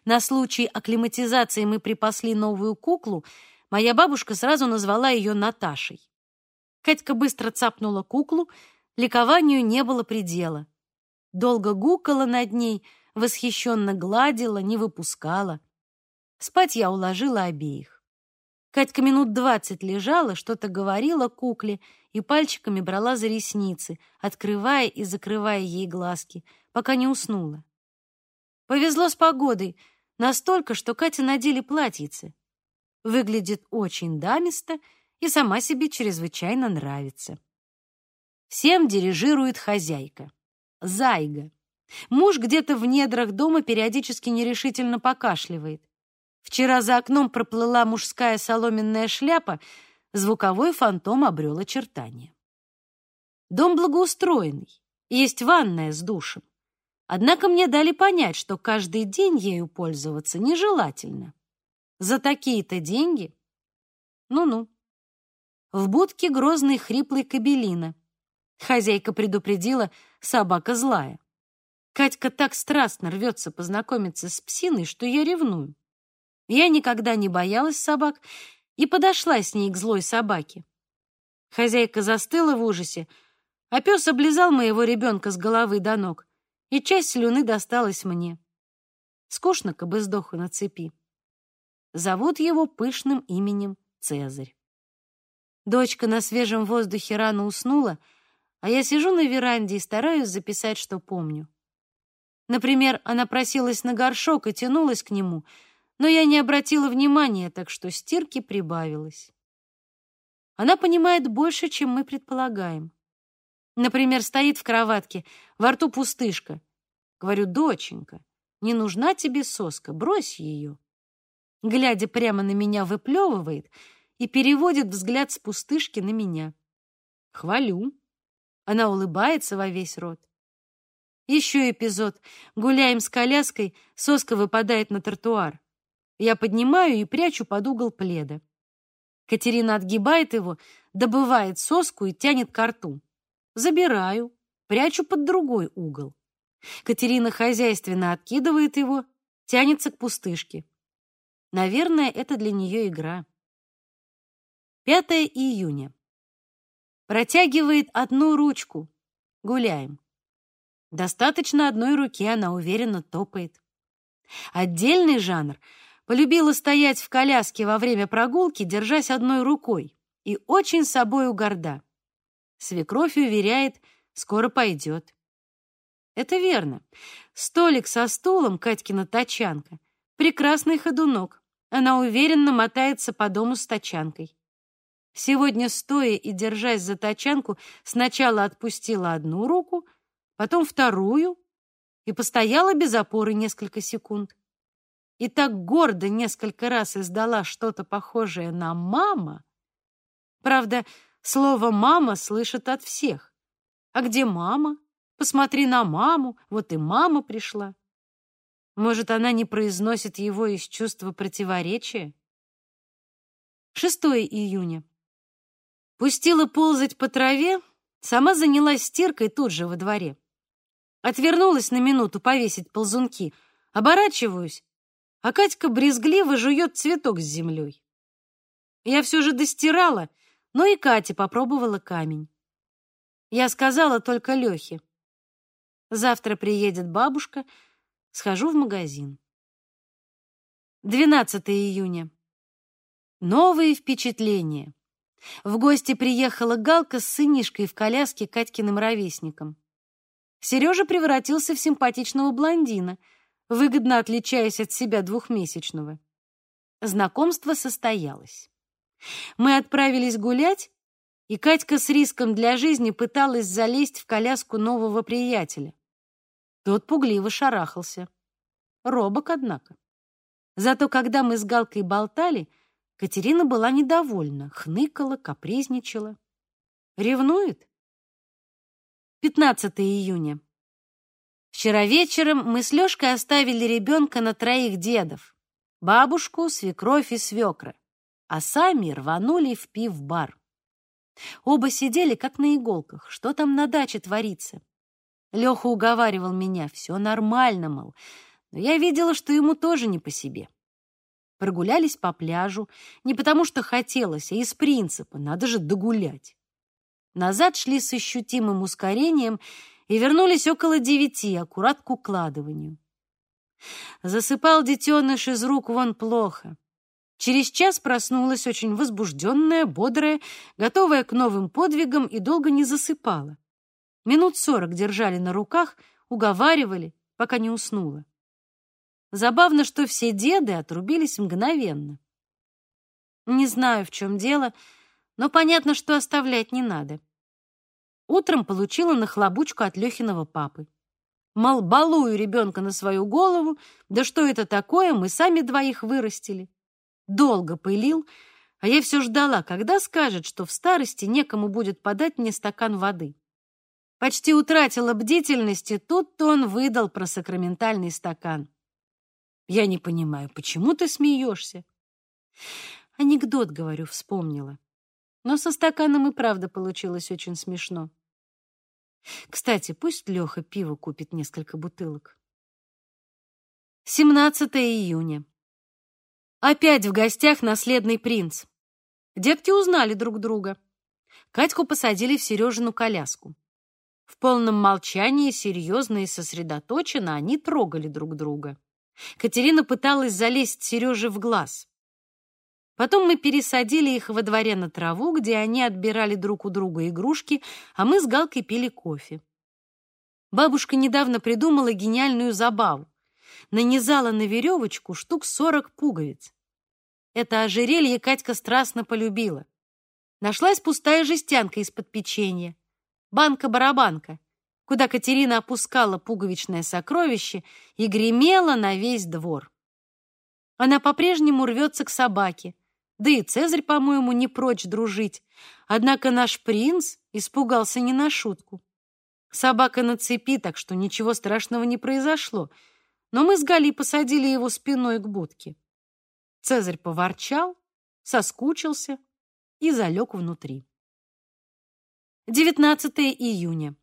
На случай акклиматизации мы припасли новую куклу — Моя бабушка сразу назвала ее Наташей. Катька быстро цапнула куклу, ликованию не было предела. Долго гукала над ней, восхищенно гладила, не выпускала. Спать я уложила обеих. Катька минут двадцать лежала, что-то говорила кукле и пальчиками брала за ресницы, открывая и закрывая ей глазки, пока не уснула. Повезло с погодой, настолько, что Катя надели платьице выглядит очень дамисто и сама себе чрезвычайно нравится. Всем дирижирует хозяйка. Зайга. Муж где-то в недрах дома периодически нерешительно покашливает. Вчера за окном проплыла мужская соломенная шляпа, звуковой фантом обрел очертания. Дом благоустроенный, есть ванная с душем. Однако мне дали понять, что каждый день ею пользоваться нежелательно. За такие-то деньги? Ну-ну. В будке грозный хриплый кабелина. Хозяйка предупредила, собака злая. Катька так страстно рвется познакомиться с псиной, что я ревную. Я никогда не боялась собак и подошла с ней к злой собаке. Хозяйка застыла в ужасе, а пес облизал моего ребенка с головы до ног, и часть слюны досталась мне. Скучно, кабы сдоху на цепи. Зовут его пышным именем Цезарь. Дочка на свежем воздухе рано уснула, а я сижу на веранде и стараюсь записать, что помню. Например, она просилась на горшок и тянулась к нему, но я не обратила внимания, так что стирки прибавилось. Она понимает больше, чем мы предполагаем. Например, стоит в кроватке, во рту пустышка. Говорю, доченька, не нужна тебе соска, брось ее глядя прямо на меня, выплевывает и переводит взгляд с пустышки на меня. Хвалю. Она улыбается во весь рот. Еще эпизод. Гуляем с коляской, соска выпадает на тротуар. Я поднимаю и прячу под угол пледа. Катерина отгибает его, добывает соску и тянет к рту. Забираю, прячу под другой угол. Катерина хозяйственно откидывает его, тянется к пустышке. Наверное, это для нее игра. 5 июня. Протягивает одну ручку. Гуляем. Достаточно одной руки, она уверенно топает. Отдельный жанр полюбила стоять в коляске во время прогулки, держась одной рукой, и очень собою горда. Свекровь уверяет, скоро пойдет. Это верно. Столик со стулом, Катькина тачанка, прекрасный ходунок. Она уверенно мотается по дому с тачанкой. Сегодня, стоя и держась за тачанку, сначала отпустила одну руку, потом вторую и постояла без опоры несколько секунд. И так гордо несколько раз издала что-то похожее на «мама». Правда, слово «мама» слышат от всех. А где мама? Посмотри на маму, вот и мама пришла. Может, она не произносит его из чувства противоречия? 6 июня. Пустила ползать по траве, сама занялась стиркой тут же во дворе. Отвернулась на минуту повесить ползунки. Оборачиваюсь, а Катька брезгливо жует цветок с землей. Я все же достирала, но и Катя попробовала камень. Я сказала только Лехе. Завтра приедет бабушка, схожу в магазин. 12 июня. Новые впечатления. В гости приехала Галка с сынишкой в коляске Катькиным ровесником. Сережа превратился в симпатичного блондина, выгодно отличаясь от себя двухмесячного. Знакомство состоялось. Мы отправились гулять, и Катька с риском для жизни пыталась залезть в коляску нового приятеля. Тот пугливо шарахался. Робок, однако. Зато когда мы с Галкой болтали, Катерина была недовольна, хныкала, капризничала. Ревнует? 15 июня. Вчера вечером мы с Лёшкой оставили ребенка на троих дедов. Бабушку, свекровь и свекра. А сами рванули в пив-бар. Оба сидели как на иголках. Что там на даче творится? Лёха уговаривал меня. Все нормально, мол. Но я видела, что ему тоже не по себе. Прогулялись по пляжу, не потому что хотелось, а из принципа, надо же догулять. Назад шли с ощутимым ускорением и вернулись около девяти, аккурат к укладыванию. Засыпал детеныш из рук вон плохо. Через час проснулась очень возбужденная, бодрая, готовая к новым подвигам и долго не засыпала. Минут сорок держали на руках, уговаривали, пока не уснула. Забавно, что все деды отрубились мгновенно. Не знаю, в чем дело, но понятно, что оставлять не надо. Утром получила нахлобучку от Лехиного папы. Мол, балую ребенка на свою голову, да что это такое, мы сами двоих вырастили. Долго пылил, а я все ждала, когда скажет, что в старости некому будет подать мне стакан воды. Почти утратила бдительность, и тут он выдал про сакраментальный стакан. Я не понимаю, почему ты смеешься? Анекдот, говорю, вспомнила. Но со стаканом и правда получилось очень смешно. Кстати, пусть Леха пиво купит несколько бутылок. 17 июня. Опять в гостях наследный принц. Детки узнали друг друга. Катьку посадили в Сережину коляску. В полном молчании, серьезно и сосредоточенно они трогали друг друга. Катерина пыталась залезть Сереже в глаз. Потом мы пересадили их во дворе на траву, где они отбирали друг у друга игрушки, а мы с Галкой пили кофе. Бабушка недавно придумала гениальную забаву. Нанизала на веревочку штук сорок пуговиц. Это ожерелье Катька страстно полюбила. Нашлась пустая жестянка из-под печенья. Банка-барабанка куда Катерина опускала пуговичное сокровище и гремела на весь двор. Она по-прежнему рвется к собаке, да и Цезарь, по-моему, не прочь дружить. Однако наш принц испугался не на шутку. Собака на цепи, так что ничего страшного не произошло, но мы с Галей посадили его спиной к будке. Цезарь поворчал, соскучился и залег внутри. 19 июня.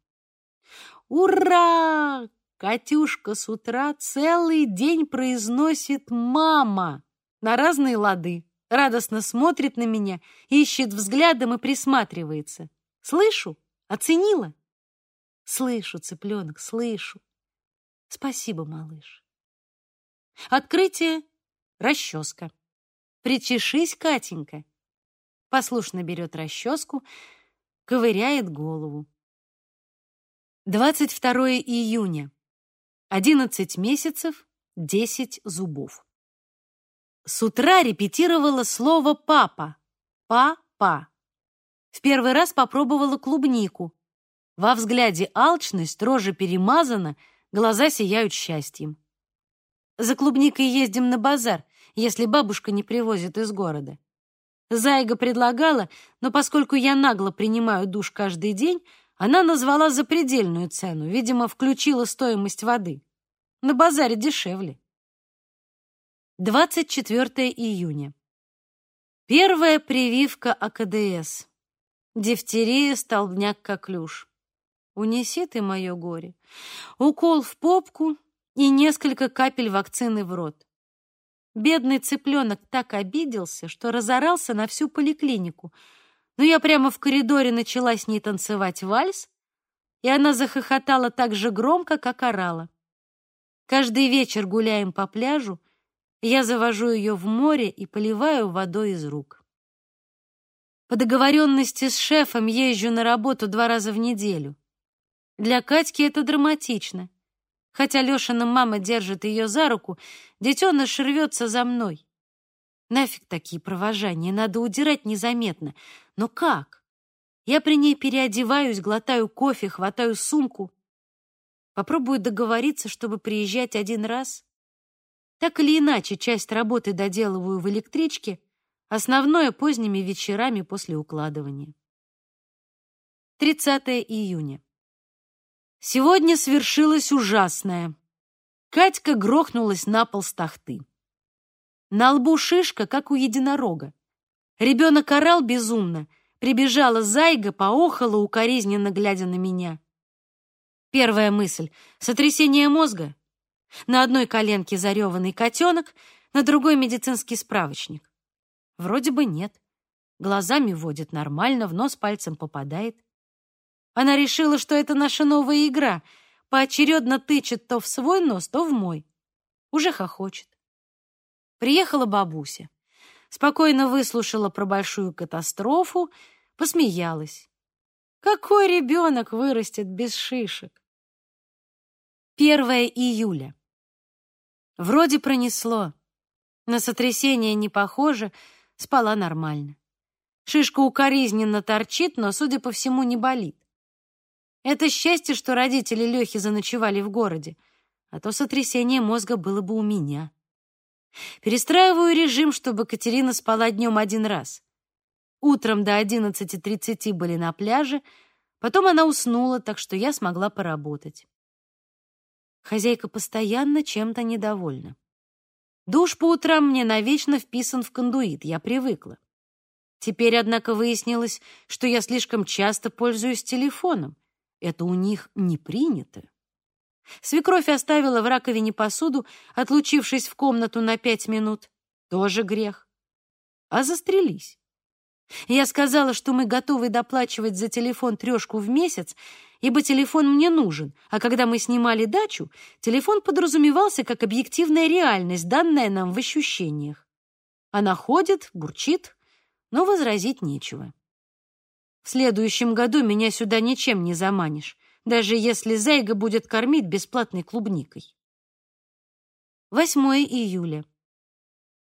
«Ура!» Катюшка с утра целый день произносит «мама» на разные лады, радостно смотрит на меня, ищет взглядом и присматривается. «Слышу? Оценила?» «Слышу, цыпленок, слышу. Спасибо, малыш». Открытие — расческа. «Причешись, Катенька». Послушно берет расческу, ковыряет голову. 22 июня. 11 месяцев, 10 зубов. С утра репетировала слово «папа». «Папа». В первый раз попробовала клубнику. Во взгляде алчность, рожа перемазана, глаза сияют счастьем. За клубникой ездим на базар, если бабушка не привозит из города. Зайга предлагала, но поскольку я нагло принимаю душ каждый день, она назвала запредельную цену, видимо, включила стоимость воды. На базаре дешевле. 24 июня. Первая прививка АКДС. Дифтерия, столбняк, коклюш. Унеси ты мое горе. Укол в попку и несколько капель вакцины в рот. Бедный цыпленок так обиделся, что разорался на всю поликлинику. Но я прямо в коридоре начала с ней танцевать вальс, и она захохотала так же громко, как орала. Каждый вечер гуляем по пляжу, я завожу ее в море и поливаю водой из рук. По договоренности с шефом езжу на работу два раза в неделю. Для Катьки это драматично. Хотя Лешина мама держит ее за руку, детеныш рвется за мной. Нафиг такие провожания, надо удирать незаметно. Но как? Я при ней переодеваюсь, глотаю кофе, хватаю сумку. Попробую договориться, чтобы приезжать один раз. Так или иначе, часть работы доделываю в электричке, основное поздними вечерами после укладывания. 30 июня. Сегодня свершилось ужасное. Катька грохнулась на пол с тахты. На лбу шишка, как у единорога. Ребенок орал безумно. Прибежала зайга, поохала, укоризненно глядя на меня. Первая мысль — сотрясение мозга. На одной коленке зареванный котенок, на другой медицинский справочник. Вроде бы нет. Глазами водит нормально, в нос пальцем попадает. Она решила, что это наша новая игра. Поочередно тычет то в свой нос, то в мой. Уже хохочет. Приехала бабуся. Спокойно выслушала про большую катастрофу, посмеялась. Какой ребенок вырастет без шишек? 1 июля. Вроде пронесло. На сотрясение не похоже, спала нормально. Шишка укоризненно торчит, но, судя по всему, не болит. Это счастье, что родители Лехи заночевали в городе, а то сотрясение мозга было бы у меня. Перестраиваю режим, чтобы Катерина спала днем один раз. Утром до 11.30 были на пляже, потом она уснула, так что я смогла поработать. Хозяйка постоянно чем-то недовольна. Душ по утрам мне навечно вписан в кондуит, я привыкла. Теперь, однако, выяснилось, что я слишком часто пользуюсь телефоном. Это у них не принято. Свекровь оставила в раковине посуду, отлучившись в комнату на пять минут. Тоже грех. А застрелись. Я сказала, что мы готовы доплачивать за телефон трешку в месяц, ибо телефон мне нужен, а когда мы снимали дачу, телефон подразумевался как объективная реальность, данная нам в ощущениях. Она ходит, бурчит, но возразить нечего. В следующем году меня сюда ничем не заманишь, даже если Зайга будет кормить бесплатной клубникой. 8 июля.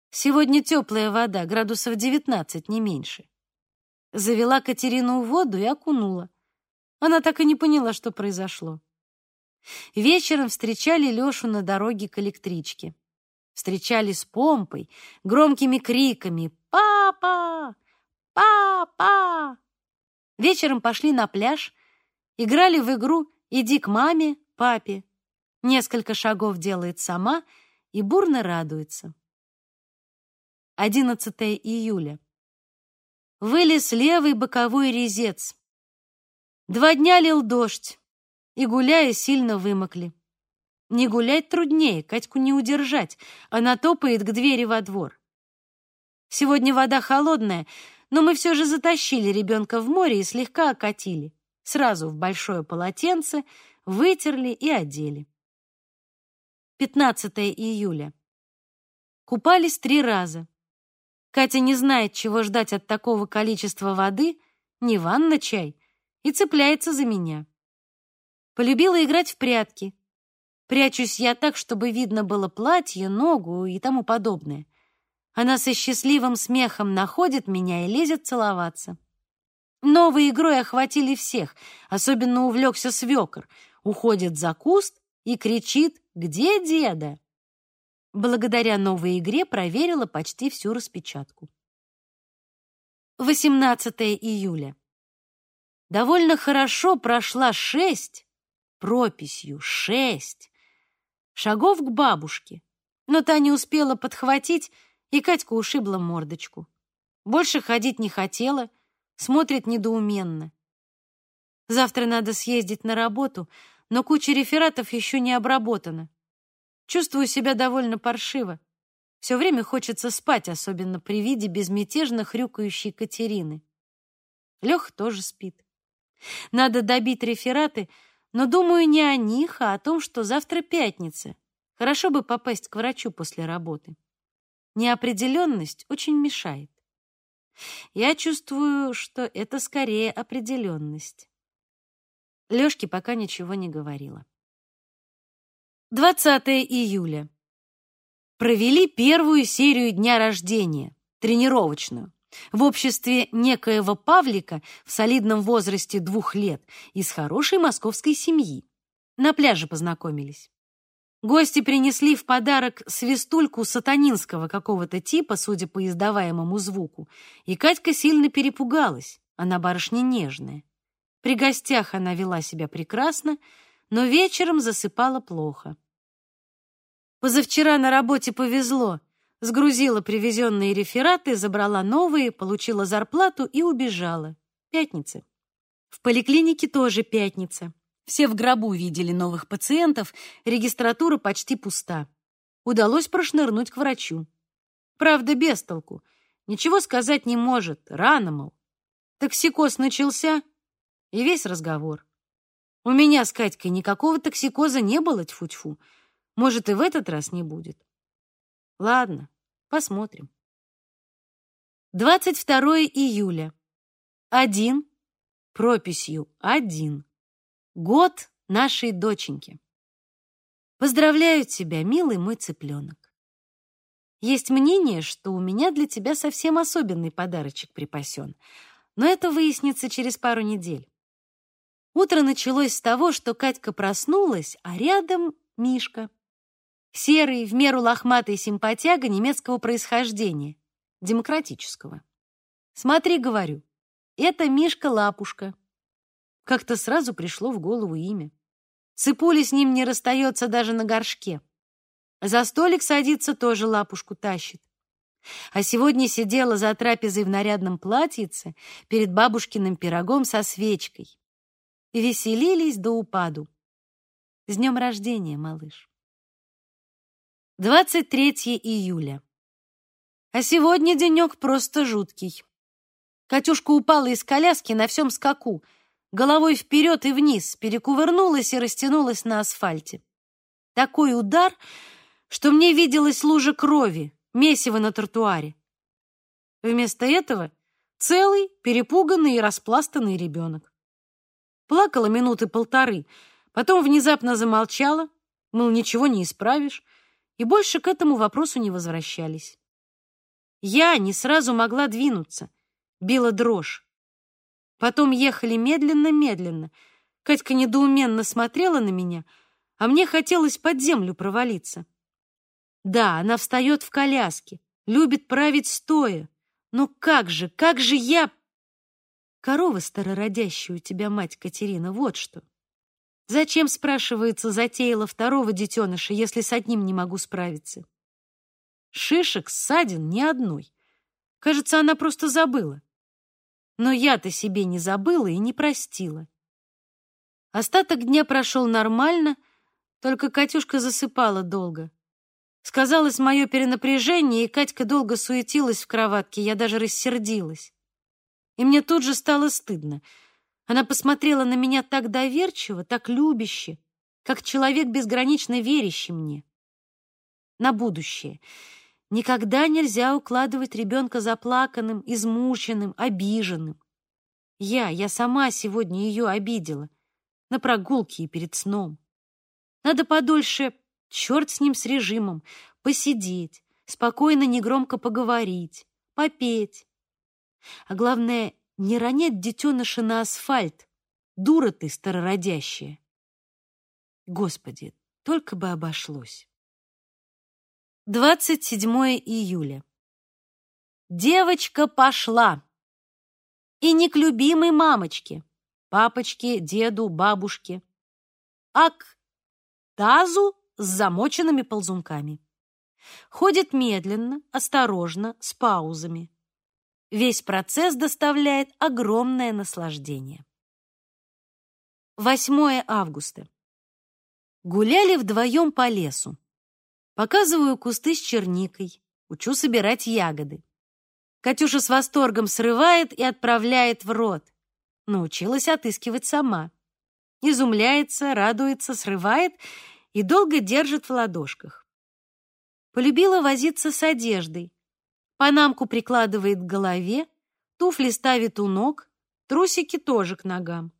Сегодня теплая вода, градусов 19, не меньше. Завела Катерину в воду и окунула. Она так и не поняла, что произошло. Вечером встречали Лёшу на дороге к электричке. Встречали с помпой, громкими криками «Папа! Папа!» Вечером пошли на пляж, играли в игру «Иди к маме, папе». Несколько шагов делает сама и бурно радуется. 11 июля. Вылез левый боковой резец. Два дня лил дождь, и, гуляя, сильно вымокли. Не гулять труднее, Катьку не удержать, она топает к двери во двор. Сегодня вода холодная, но мы все же затащили ребенка в море и слегка окатили. Сразу в большое полотенце, вытерли и одели. 15 июля. Купались три раза. Катя не знает, чего ждать от такого количества воды, не ванна чай, и цепляется за меня. Полюбила играть в прятки. Прячусь я так, чтобы видно было платье, ногу и тому подобное. Она со счастливым смехом находит меня и лезет целоваться. Новой игрой охватили всех, особенно увлекся свекор. Уходит за куст и кричит «Где деда?». Благодаря новой игре проверила почти всю распечатку. 18 июля. Довольно хорошо прошла шесть, прописью шесть, шагов к бабушке, но та не успела подхватить, и Катька ушибла мордочку. Больше ходить не хотела, смотрит недоуменно. Завтра надо съездить на работу, но куча рефератов еще не обработана. Чувствую себя довольно паршиво. Все время хочется спать, особенно при виде безмятежно хрюкающей Катерины. Леха тоже спит. Надо добить рефераты, но думаю не о них, а о том, что завтра пятница. Хорошо бы попасть к врачу после работы. Неопределенность очень мешает. Я чувствую, что это скорее определенность. Лёшке пока ничего не говорила. 20 июля. Провели первую серию дня рождения, тренировочную, в обществе некоего Павлика в солидном возрасте двух лет из хорошей московской семьи. На пляже познакомились. Гости принесли в подарок свистульку сатанинского какого-то типа, судя по издаваемому звуку, и Катька сильно перепугалась. Она барышня нежная. При гостях она вела себя прекрасно, но вечером засыпала плохо. Позавчера на работе повезло. Сгрузила привезенные рефераты, забрала новые, получила зарплату и убежала. Пятница. В поликлинике тоже пятница. Все в гробу видели новых пациентов, регистратура почти пуста. Удалось прошнырнуть к врачу. Правда, без толку. Ничего сказать не может, рано, мол. Токсикоз начался, и весь разговор. У меня с Катькой никакого токсикоза не было, тьфу-тьфу. Может, и в этот раз не будет. Ладно, посмотрим. 22 июля. Один. Прописью один. Год нашей доченьки. Поздравляю тебя, милый мой цыпленок. Есть мнение, что у меня для тебя совсем особенный подарочек припасен, но это выяснится через пару недель. Утро началось с того, что Катька проснулась, а рядом Мишка. Серый, в меру лохматый симпатяга немецкого происхождения, демократического. Смотри, говорю, это Мишка-лапушка. Как-то сразу пришло в голову имя. Цыпуля с ним не расстается даже на горшке. За столик садится, тоже лапушку тащит. А сегодня сидела за трапезой в нарядном платьице перед бабушкиным пирогом со свечкой. И веселились до упаду. С днем рождения, малыш. 23 июля. А сегодня денек просто жуткий. Катюшка упала из коляски на всем скаку — головой вперед и вниз, перекувырнулась и растянулась на асфальте. Такой удар, что мне виделась лужа крови, месиво на тротуаре. Вместо этого целый, перепуганный и распластанный ребенок. Плакала минуты полторы, потом внезапно замолчала, мол, ничего не исправишь, и больше к этому вопросу не возвращались. Я не сразу могла двинуться, била дрожь. Потом ехали медленно-медленно. Катька недоуменно смотрела на меня, а мне хотелось под землю провалиться. Да, она встает в коляске, любит править стоя. Но как же, как же я... Корова старородящая у тебя, мать Катерина, вот что. Зачем, спрашивается, затеяла второго детеныша, если с одним не могу справиться? Шишек, ссадин ни одной. Кажется, она просто забыла. Но я-то себе не забыла и не простила. Остаток дня прошел нормально, только Катюшка засыпала долго. Сказалось мое перенапряжение, и Катька долго суетилась в кроватке, я даже рассердилась. И мне тут же стало стыдно. Она посмотрела на меня так доверчиво, так любяще, как человек безгранично верящий мне. На будущее — Никогда нельзя укладывать ребенка заплаканным, измученным, обиженным. Я, я сама сегодня ее обидела. На прогулке и перед сном. Надо подольше, черт с ним с режимом, посидеть, спокойно, негромко поговорить, попеть. А главное, Не ронять детеныша на асфальт. Дура ты, старородящая. Господи, только бы обошлось. 27 июля. Девочка пошла. И не к любимой мамочке, папочке, деду, бабушке, а к тазу с замоченными ползунками. Ходит медленно, осторожно, с паузами. Весь процесс доставляет огромное наслаждение. 8 августа. Гуляли вдвоем по лесу. Показываю кусты с черникой, учу собирать ягоды. Катюша с восторгом срывает и отправляет в рот. Научилась отыскивать сама. Изумляется, радуется, срывает и долго держит в ладошках. Полюбила возиться с одеждой. Панамку прикладывает к голове, туфли ставит у ног, трусики тоже к ногам.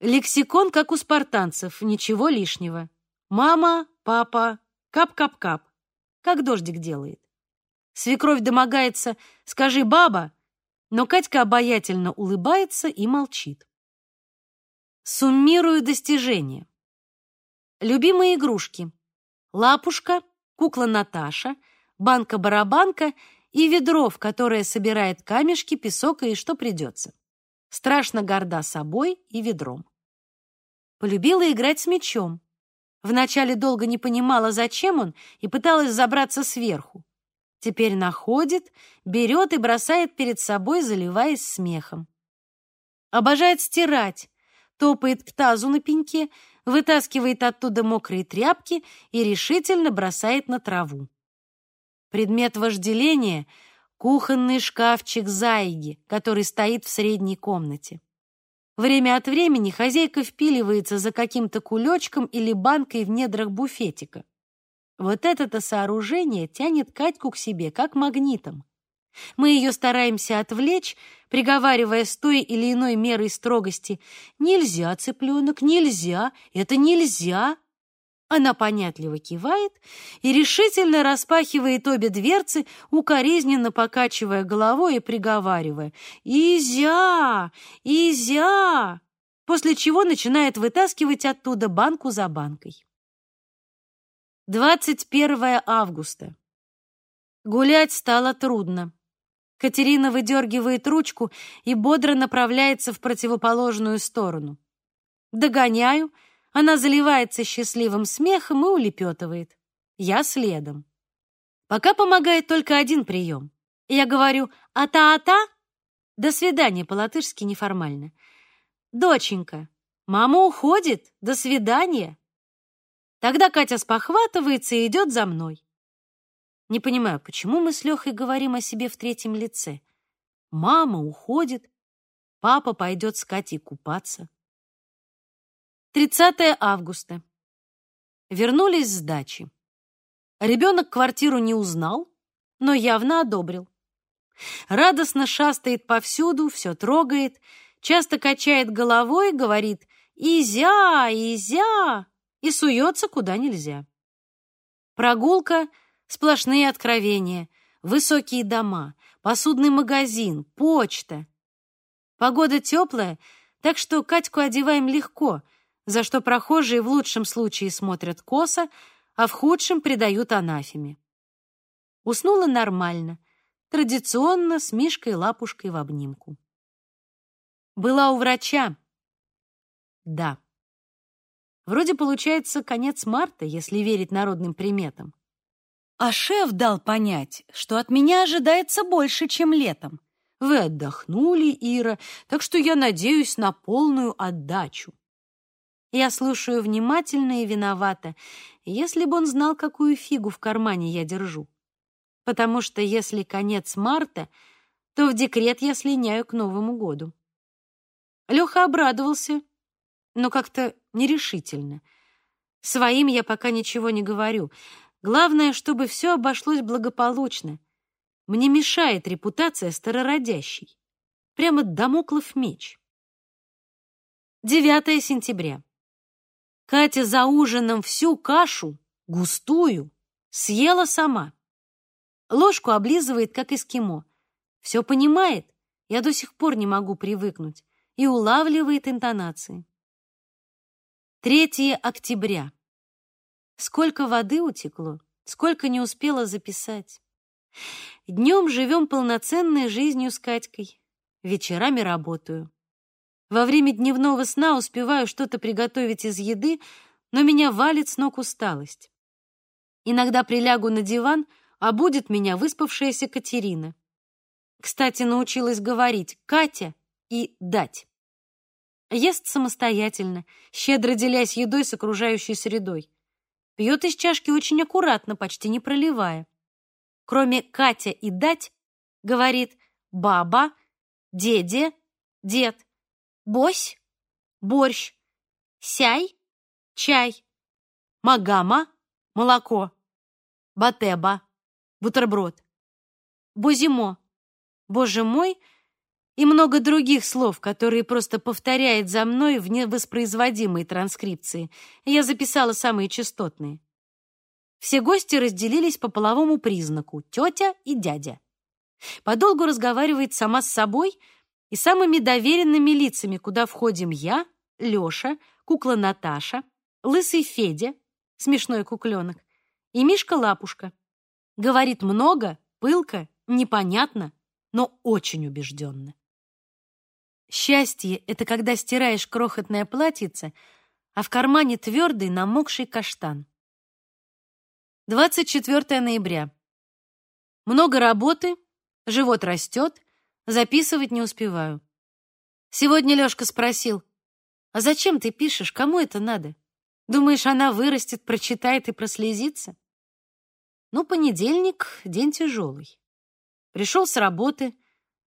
Лексикон, как у спартанцев, ничего лишнего. Мама, папа, кап-кап-кап, как дождик делает. Свекровь домогается «скажи, баба», но Катька обаятельно улыбается и молчит. Суммирую достижения. Любимые игрушки. Лапушка, кукла Наташа, банка-барабанка и ведро, в которое собирает камешки, песок и что придется. Страшно горда собой и ведром. Полюбила играть с мячом. Вначале долго не понимала, зачем он, и пыталась забраться сверху. Теперь находит, берет и бросает перед собой, заливаясь смехом. Обожает стирать, топает к тазу на пеньке, вытаскивает оттуда мокрые тряпки и решительно бросает на траву. Предмет вожделения — кухонный шкафчик Зайги, который стоит в средней комнате. Время от времени хозяйка впиливается за каким-то кулечком или банкой в недрах буфетика. Вот это-то сооружение тянет Катьку к себе, как магнитом. Мы ее стараемся отвлечь, приговаривая с той или иной мерой строгости «Нельзя, цыпленок, нельзя, это нельзя!» Она понятливо кивает и решительно распахивает обе дверцы, укоризненно покачивая головой и приговаривая «Изя! Изя!», после чего начинает вытаскивать оттуда банку за банкой. 21 августа. Гулять стало трудно. Катерина выдергивает ручку и бодро направляется в противоположную сторону. Догоняю, она заливается счастливым смехом и улепетывает. Я следом. Пока помогает только один прием. Я говорю «ата-ата», «до свидания» по-латышски неформально. «Доченька, мама уходит, до свидания». Тогда Катя спохватывается и идет за мной. Не понимаю, почему мы с Лехой говорим о себе в третьем лице. Мама уходит, папа пойдет с Катей купаться. 30 августа. Вернулись с дачи. Ребенок квартиру не узнал, но явно одобрил. Радостно шастает повсюду, все трогает, часто качает головой, говорит «Изя, Изя!» и суется куда нельзя. Прогулка — Сплошные откровения, высокие дома, посудный магазин, почта. Погода теплая, так что Катьку одеваем легко, за что прохожие в лучшем случае смотрят косо, а в худшем придают анафеме. Уснула нормально, традиционно с Мишкой-лапушкой в обнимку. Была у врача. Да. Вроде получается конец марта, если верить народным приметам. А шеф дал понять, что от меня ожидается больше, чем летом. Вы отдохнули, Ира, так что я надеюсь на полную отдачу. Я слушаю внимательно и виновата, если бы он знал, какую фигу в кармане я держу. Потому что если конец марта, то в декрет я слиняю к Новому году. Леха обрадовался, но как-то нерешительно. Своим я пока ничего не говорю. Главное, чтобы все обошлось благополучно. Мне мешает репутация старородящей. Прямо домоклов меч. 9 сентября. Катя за ужином всю кашу, густую, съела сама. Ложку облизывает, как эскимо. Все понимает Я до сих пор не могу привыкнуть и улавливает интонации. 3 октября. Сколько воды утекло, сколько не успела записать. Днем живем полноценной жизнью с Катькой, вечерами работаю. Во время дневного сна успеваю что-то приготовить из еды, но меня валит с ног усталость. Иногда прилягу на диван, а будет меня выспавшаяся Катерина. Кстати, научилась говорить «Катя» и «дать». Ест самостоятельно, щедро делясь едой с окружающей средой. Пьет из чашки очень аккуратно, почти не проливая. Кроме Катя и дать, говорит баба, деде, дед, бось, борщ, сяй, чай, магама, молоко, батеба, бутерброд, бузимо, боже мой и много других слов, которые просто повторяет за мной в невоспроизводимой транскрипции. Я записала самые частотные. Все гости разделились по половому признаку: тетя и дядя. Подолгу разговаривает сама с собой и самыми доверенными лицами, куда входим я, Лёша, кукла Наташа, лысый Федя, смешной кукленок, и Мишка Лапушка. Говорит много, пылко, непонятно, но очень убежденно. Счастье — это когда стираешь крохотное платьице, а в кармане твердый намокший каштан. 24 ноября. Много работы, живот растет, записывать не успеваю. Сегодня Лёшка спросил, «А зачем ты пишешь? Кому это надо? Думаешь, она вырастет, прочитает и прослезится?» Ну, понедельник — день тяжелый. Пришел с работы,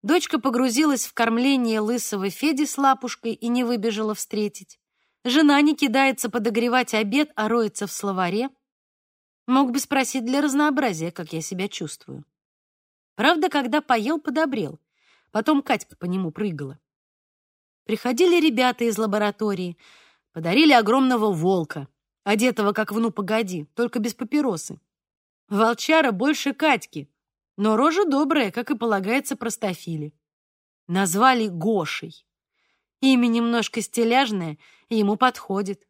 дочка погрузилась в кормление лысого Феди с лапушкой и не выбежала встретить. Жена не кидается подогревать обед, а роется в словаре. Мог бы спросить для разнообразия, как я себя чувствую. Правда, когда поел, подобрел. Потом Катька по нему прыгала. Приходили ребята из лаборатории, подарили огромного волка, одетого как в «Ну, погоди», только без папиросы. Волчара больше Катьки, но рожа добрая, как и полагается простофиле. Назвали Гошей. Имя немножко стиляжное, ему подходит.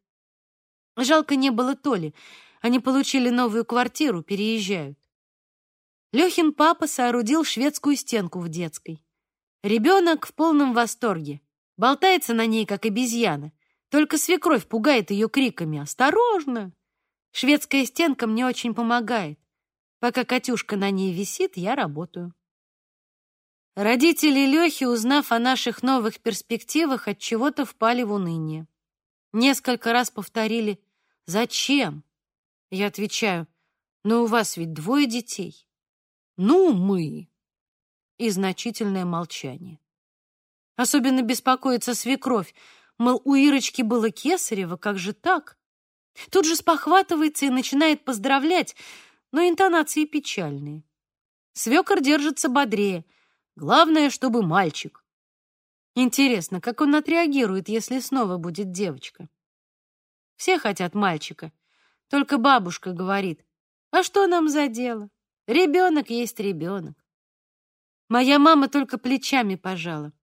Жалко не было Толи. Они получили новую квартиру, переезжают. Лёхин папа соорудил шведскую стенку в детской. Ребенок в полном восторге. Болтается на ней, как обезьяна. Только свекровь пугает ее криками «Осторожно!». Шведская стенка мне очень помогает. Пока Катюшка на ней висит, я работаю. Родители Лёхи, узнав о наших новых перспективах, от чего-то впали в уныние. Несколько раз повторили «Зачем?» Я отвечаю «Но у вас ведь двое детей». «Ну, мы». И значительное молчание. Особенно беспокоится свекровь. Мол, у Ирочки было кесарево, как же так? Тут же спохватывается и начинает поздравлять, но интонации печальные. Свекор держится бодрее. Главное, чтобы мальчик. Интересно, как он отреагирует, если снова будет девочка? Все хотят мальчика. Только бабушка говорит, а что нам за дело? Ребенок есть ребенок. Моя мама только плечами пожала.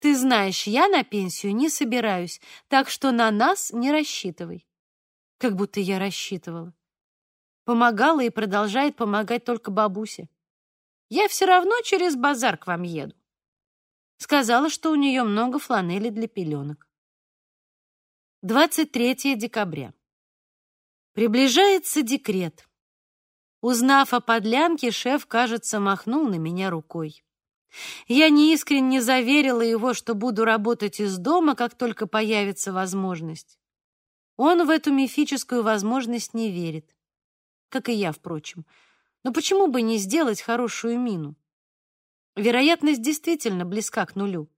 Ты знаешь, я на пенсию не собираюсь, так что на нас не рассчитывай. Как будто я рассчитывала. Помогала и продолжает помогать только бабуся. Я все равно через базар к вам еду. Сказала, что у нее много фланели для пеленок. 23 декабря. Приближается декрет. Узнав о подлянке, шеф, кажется, махнул на меня рукой. Я неискренне заверила его, что буду работать из дома, как только появится возможность. Он в эту мифическую возможность не верит как и я, впрочем. Но почему бы не сделать хорошую мину? Вероятность действительно близка к нулю.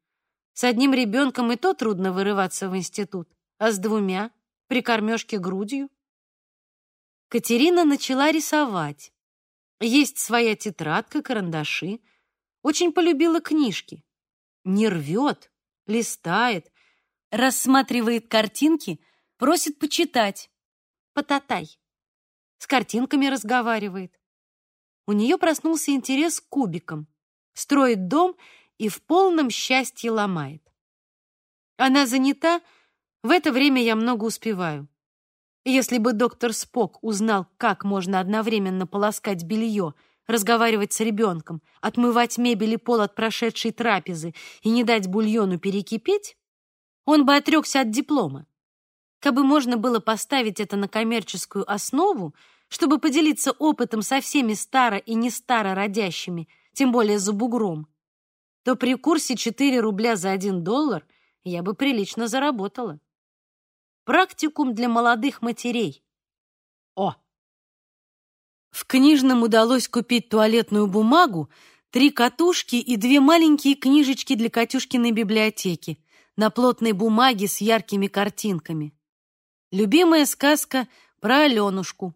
С одним ребенком и то трудно вырываться в институт, а с двумя при кормежке грудью. Катерина начала рисовать. Есть своя тетрадка, карандаши. Очень полюбила книжки. Не рвет, листает, рассматривает картинки, просит почитать. Потатай с картинками разговаривает. У нее проснулся интерес к кубикам. Строит дом и в полном счастье ломает. Она занята, в это время я много успеваю. Если бы доктор Спок узнал, как можно одновременно полоскать белье, разговаривать с ребенком, отмывать мебель и пол от прошедшей трапезы и не дать бульону перекипеть, он бы отрекся от диплома. Кабы можно было поставить это на коммерческую основу, чтобы поделиться опытом со всеми старо и не старо родящими, тем более за бугром, то при курсе 4 рубля за 1 доллар я бы прилично заработала. Практикум для молодых матерей. О! В книжном удалось купить туалетную бумагу, три катушки и две маленькие книжечки для Катюшкиной библиотеки на плотной бумаге с яркими картинками. Любимая сказка про Аленушку.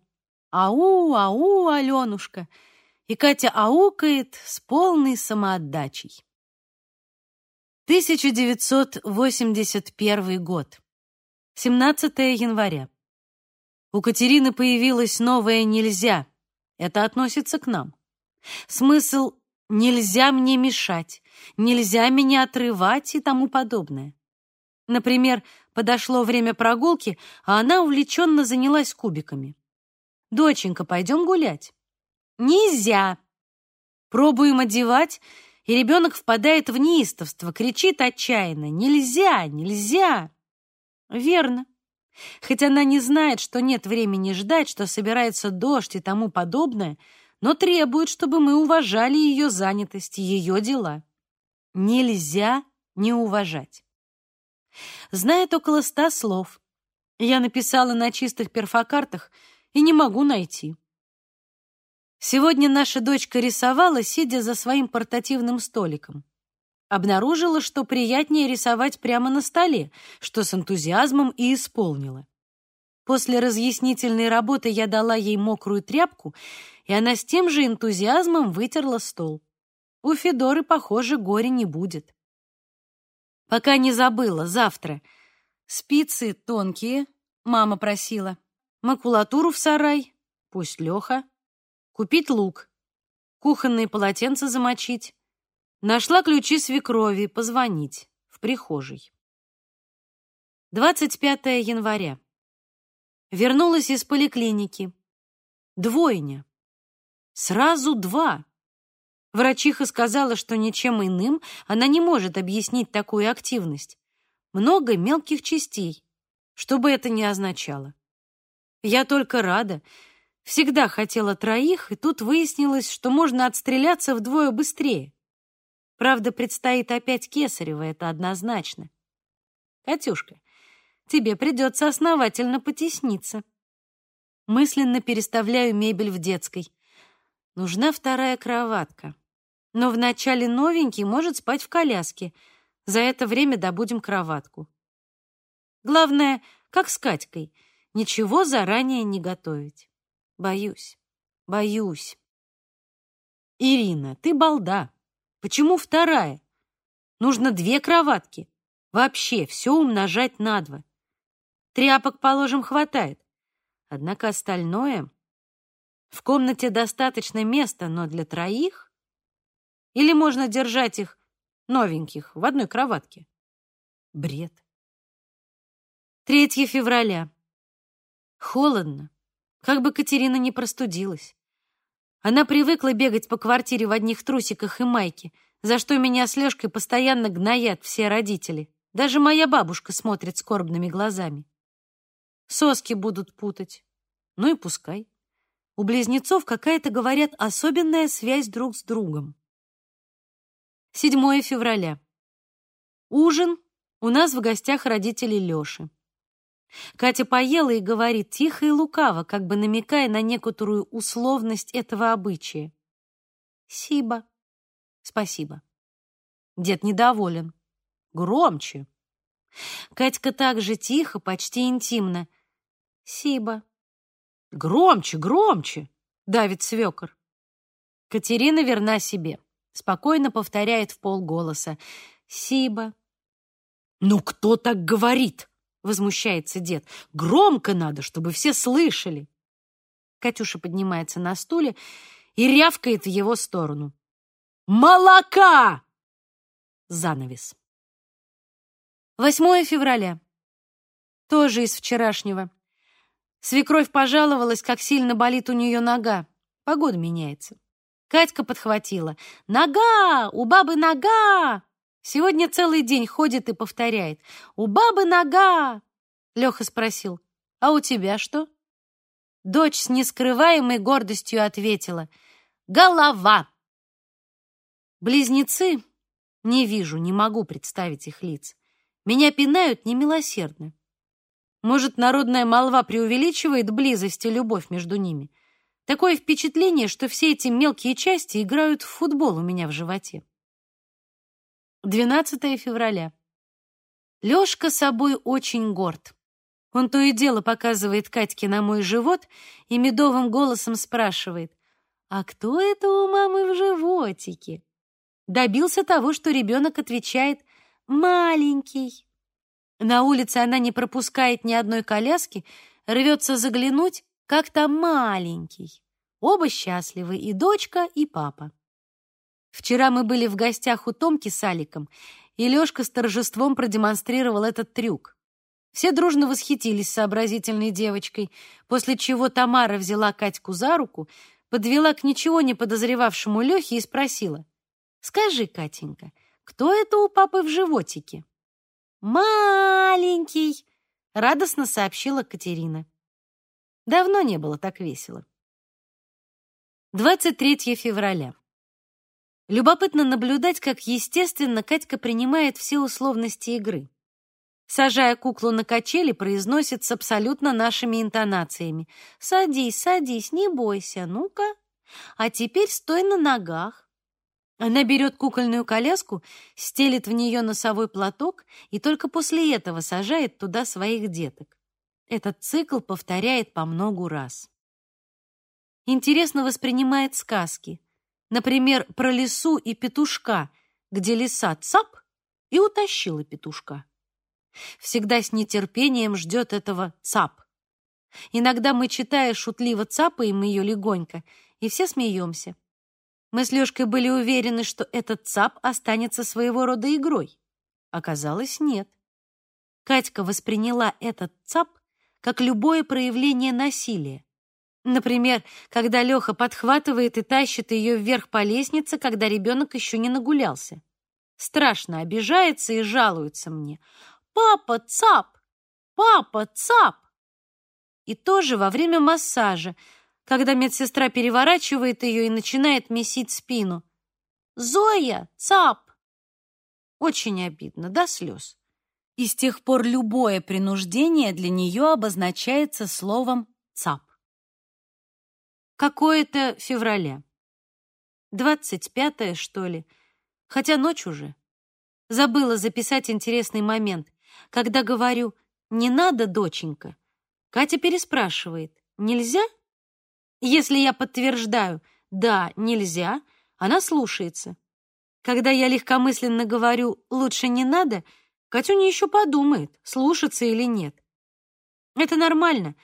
Ау, ау, Аленушка. И Катя аукает с полной самоотдачей. 1981 год. 17 января. У Катерины появилось новое «нельзя». Это относится к нам. Смысл «нельзя мне мешать», «нельзя меня отрывать» и тому подобное. Например, подошло время прогулки, а она увлеченно занялась кубиками. «Доченька, пойдем гулять». «Нельзя». Пробуем одевать, и ребенок впадает в неистовство, кричит отчаянно «Нельзя! Нельзя!» Верно. Хоть она не знает, что нет времени ждать, что собирается дождь и тому подобное, но требует, чтобы мы уважали ее занятость и ее дела. Нельзя не уважать. Знает около ста слов. Я написала на чистых перфокартах и не могу найти. Сегодня наша дочка рисовала, сидя за своим портативным столиком. Обнаружила, что приятнее рисовать прямо на столе, что с энтузиазмом и исполнила. После разъяснительной работы я дала ей мокрую тряпку, и она с тем же энтузиазмом вытерла стол. У Федоры, похоже, горя не будет. Пока не забыла, завтра. Спицы тонкие, мама просила. Макулатуру в сарай, пусть Леха. Купить лук. Кухонные полотенца замочить. Нашла ключи свекрови, позвонить. В прихожей. 25 января. Вернулась из поликлиники. Двойня. Сразу два. Врачиха сказала, что ничем иным она не может объяснить такую активность. Много мелких частей, что бы это ни означало. Я только рада. Всегда хотела троих, и тут выяснилось, что можно отстреляться вдвое быстрее. Правда, предстоит опять Кесарева, это однозначно. Катюшка, тебе придется основательно потесниться. Мысленно переставляю мебель в детской. Нужна вторая кроватка. Но вначале новенький может спать в коляске. За это время добудем кроватку. Главное, как с Катькой, ничего заранее не готовить. Боюсь, боюсь. Ирина, ты балда. Почему вторая? Нужно две кроватки. Вообще все умножать на два. Тряпок, положим, хватает. Однако остальное... В комнате достаточно места, но для троих... Или можно держать их, новеньких, в одной кроватке? Бред. 3 февраля. Холодно. Как бы Катерина не простудилась. Она привыкла бегать по квартире в одних трусиках и майке, за что меня с Лёшкой постоянно гноят все родители. Даже моя бабушка смотрит скорбными глазами. Соски будут путать. Ну и пускай. У близнецов какая-то, говорят, особенная связь друг с другом. 7 февраля. Ужин. У нас в гостях родители Лёши. Катя поела и говорит тихо и лукаво, как бы намекая на некоторую условность этого обычая. Сиба. Спасибо. Дед недоволен. Громче. Катька также тихо, почти интимно. Сиба. Громче, громче, давит свекор. Катерина верна себе. Спокойно повторяет в полголоса. Сиба. «Ну кто так говорит?» — возмущается дед. «Громко надо, чтобы все слышали!» Катюша поднимается на стуле и рявкает в его сторону. «Молока!» Занавес. 8 февраля. Тоже из вчерашнего. Свекровь пожаловалась, как сильно болит у нее нога. Погода меняется. Катька подхватила. «Нога! У бабы нога!» Сегодня целый день ходит и повторяет. «У бабы нога!» Леха спросил. «А у тебя что?» Дочь с нескрываемой гордостью ответила. «Голова!» Близнецы, не вижу, не могу представить их лиц, меня пинают немилосердно. Может, народная молва преувеличивает близость и любовь между ними. Такое впечатление, что все эти мелкие части играют в футбол у меня в животе. 12 февраля. Лёшка собой очень горд. Он то и дело показывает Катьке на мой живот и медовым голосом спрашивает, «А кто это у мамы в животике?» Добился того, что ребенок отвечает «маленький». На улице она не пропускает ни одной коляски, рвется заглянуть, как там маленький. Оба счастливы, и дочка, и папа. Вчера мы были в гостях у Томки с Аликом, и Лёшка с торжеством продемонстрировал этот трюк. Все дружно восхитились сообразительной девочкой, после чего Тамара взяла Катьку за руку, подвела к ничего не подозревавшему Лёхе и спросила, «Скажи, Катенька, кто это у папы в животике?» «Маленький!» — радостно сообщила Катерина. Давно не было так весело. 23 февраля. Любопытно наблюдать, как естественно Катька принимает все условности игры. Сажая куклу на качели, произносит с абсолютно нашими интонациями. «Садись, садись, не бойся, ну-ка. А теперь стой на ногах. Она берет кукольную коляску, стелит в нее носовой платок и только после этого сажает туда своих деток. Этот цикл повторяет по многу раз. Интересно воспринимает сказки. Например, про лису и петушка, где лиса цап и утащила петушка. Всегда с нетерпением ждет этого цап. Иногда мы, читая, шутливо цапаем ее легонько, и все смеемся. Мы с Лёшкой были уверены, что этот ЦАП останется своего рода игрой. Оказалось, нет. Катька восприняла этот ЦАП как любое проявление насилия. Например, когда Лёха подхватывает и тащит её вверх по лестнице, когда ребёнок ещё не нагулялся. Страшно обижается и жалуется мне. «Папа, ЦАП! Папа, ЦАП!» И тоже во время массажа, когда медсестра переворачивает ее и начинает месить спину. «Зоя! Цап!» Очень обидно, до слез. И с тех пор любое принуждение для нее обозначается словом «цап». Какое-то февраля. Двадцать пятое, что ли. Хотя ночь уже. Забыла записать интересный момент. Когда говорю «не надо, доченька», Катя переспрашивает «нельзя?» Если я подтверждаю «да, нельзя», она слушается. Когда я легкомысленно говорю «лучше не надо», Катюня еще подумает, слушаться или нет. Это нормально.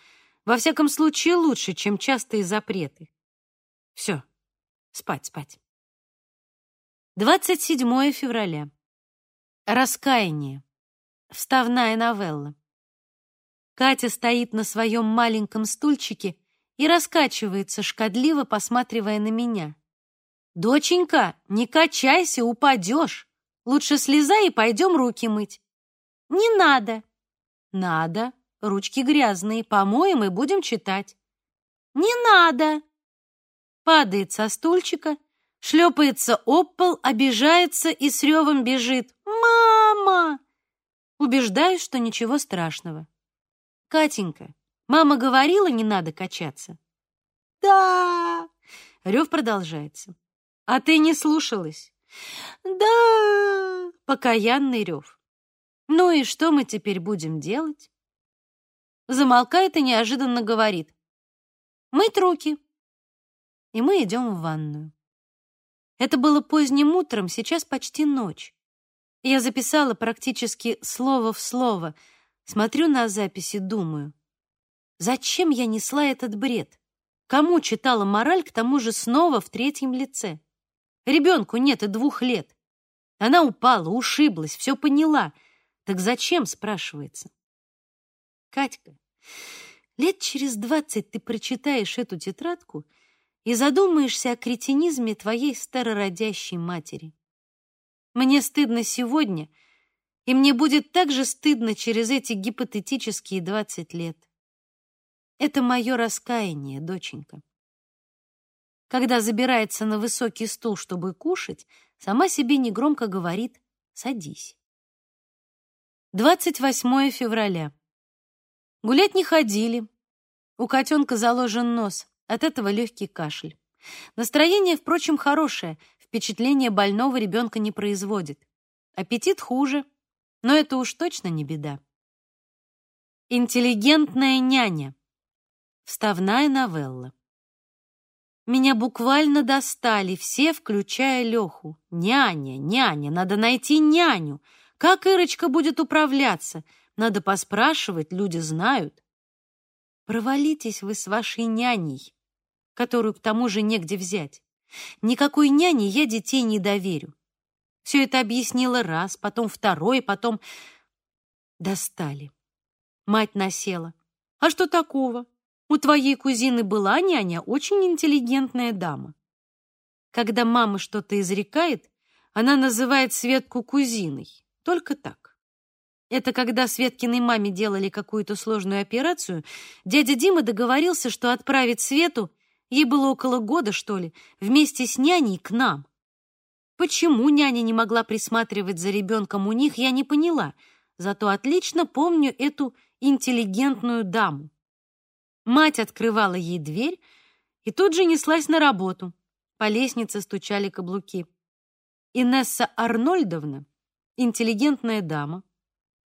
Во всяком случае, лучше, чем частые запреты. Все, спать, спать. 27 февраля. Раскаяние. Вставная новелла. Катя стоит на своем маленьком стульчике и раскачивается, шкодливо посматривая на меня. «Доченька, не качайся, упадешь. Лучше слезай и пойдем руки мыть». «Не надо». «Надо. Ручки грязные, помоем и будем читать». «Не надо». Падает со стульчика, шлепается об пол, обижается и с ревом бежит. «Мама!» Убеждаюсь, что ничего страшного. «Катенька, Мама говорила, не надо качаться. Да. Рев продолжается. А ты не слушалась? Да. Покаянный рев. Ну и что мы теперь будем делать? Замолкает и неожиданно говорит. Мыть руки. И мы идем в ванную. Это было поздним утром, сейчас почти ночь. Я записала практически слово в слово. Смотрю на записи, думаю. Зачем я несла этот бред? Кому читала мораль, к тому же снова в третьем лице? Ребенку нет и двух лет. Она упала, ушиблась, все поняла. Так зачем, спрашивается? Катька, лет через двадцать ты прочитаешь эту тетрадку и задумаешься о кретинизме твоей старородящей матери. Мне стыдно сегодня, и мне будет так же стыдно через эти гипотетические двадцать лет. Это мое раскаяние, доченька. Когда забирается на высокий стул, чтобы кушать, сама себе негромко говорит «садись». 28 февраля. Гулять не ходили. У котенка заложен нос, от этого легкий кашель. Настроение, впрочем, хорошее, впечатление больного ребенка не производит. Аппетит хуже, но это уж точно не беда. Интеллигентная няня. Вставная новелла. Меня буквально достали все, включая Леху. Няня, няня, надо найти няню. Как Ирочка будет управляться? Надо поспрашивать, люди знают. Провалитесь вы с вашей няней, которую к тому же негде взять. Никакой няне я детей не доверю. Все это объяснила раз, потом второй, потом... Достали. Мать насела. А что такого? У твоей кузины была няня, очень интеллигентная дама. Когда мама что-то изрекает, она называет Светку кузиной. Только так. Это когда Светкиной маме делали какую-то сложную операцию, дядя Дима договорился, что отправит Свету, ей было около года, что ли, вместе с няней к нам. Почему няня не могла присматривать за ребенком у них, я не поняла, зато отлично помню эту интеллигентную даму. Мать открывала ей дверь и тут же неслась на работу. По лестнице стучали каблуки. Инесса Арнольдовна, интеллигентная дама.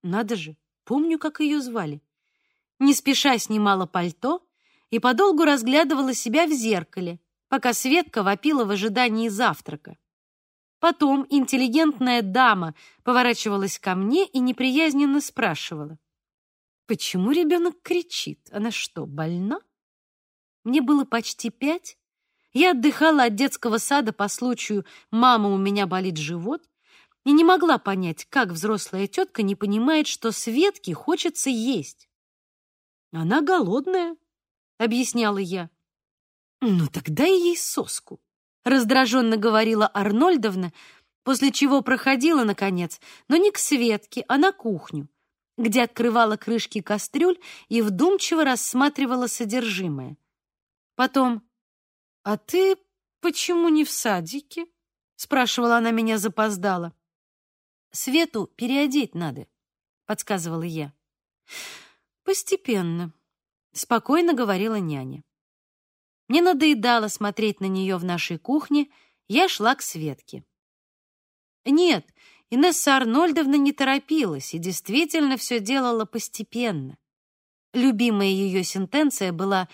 Надо же, помню, как ее звали. Не спеша снимала пальто и подолгу разглядывала себя в зеркале, пока Светка вопила в ожидании завтрака. Потом интеллигентная дама поворачивалась ко мне и неприязненно спрашивала: Почему ребенок кричит? Она что, больна? Мне было почти пять. Я отдыхала от детского сада по случаю «мама, у меня болит живот» и не могла понять, как взрослая тетка не понимает, что Светке хочется есть. «Она голодная», — объясняла я. «Ну, тогда и ей соску», — раздраженно говорила Арнольдовна, после чего проходила, наконец, но не к Светке, а на кухню, где открывала крышки кастрюль и вдумчиво рассматривала содержимое. Потом, «А ты почему не в садике?» — спрашивала она меня запоздала. «Свету переодеть надо», — подсказывала я. «Постепенно», — спокойно говорила няня. Мне надоедало смотреть на нее в нашей кухне, я шла к Светке. Нет, Инесса Арнольдовна не торопилась и действительно все делала постепенно. Любимая ее сентенция была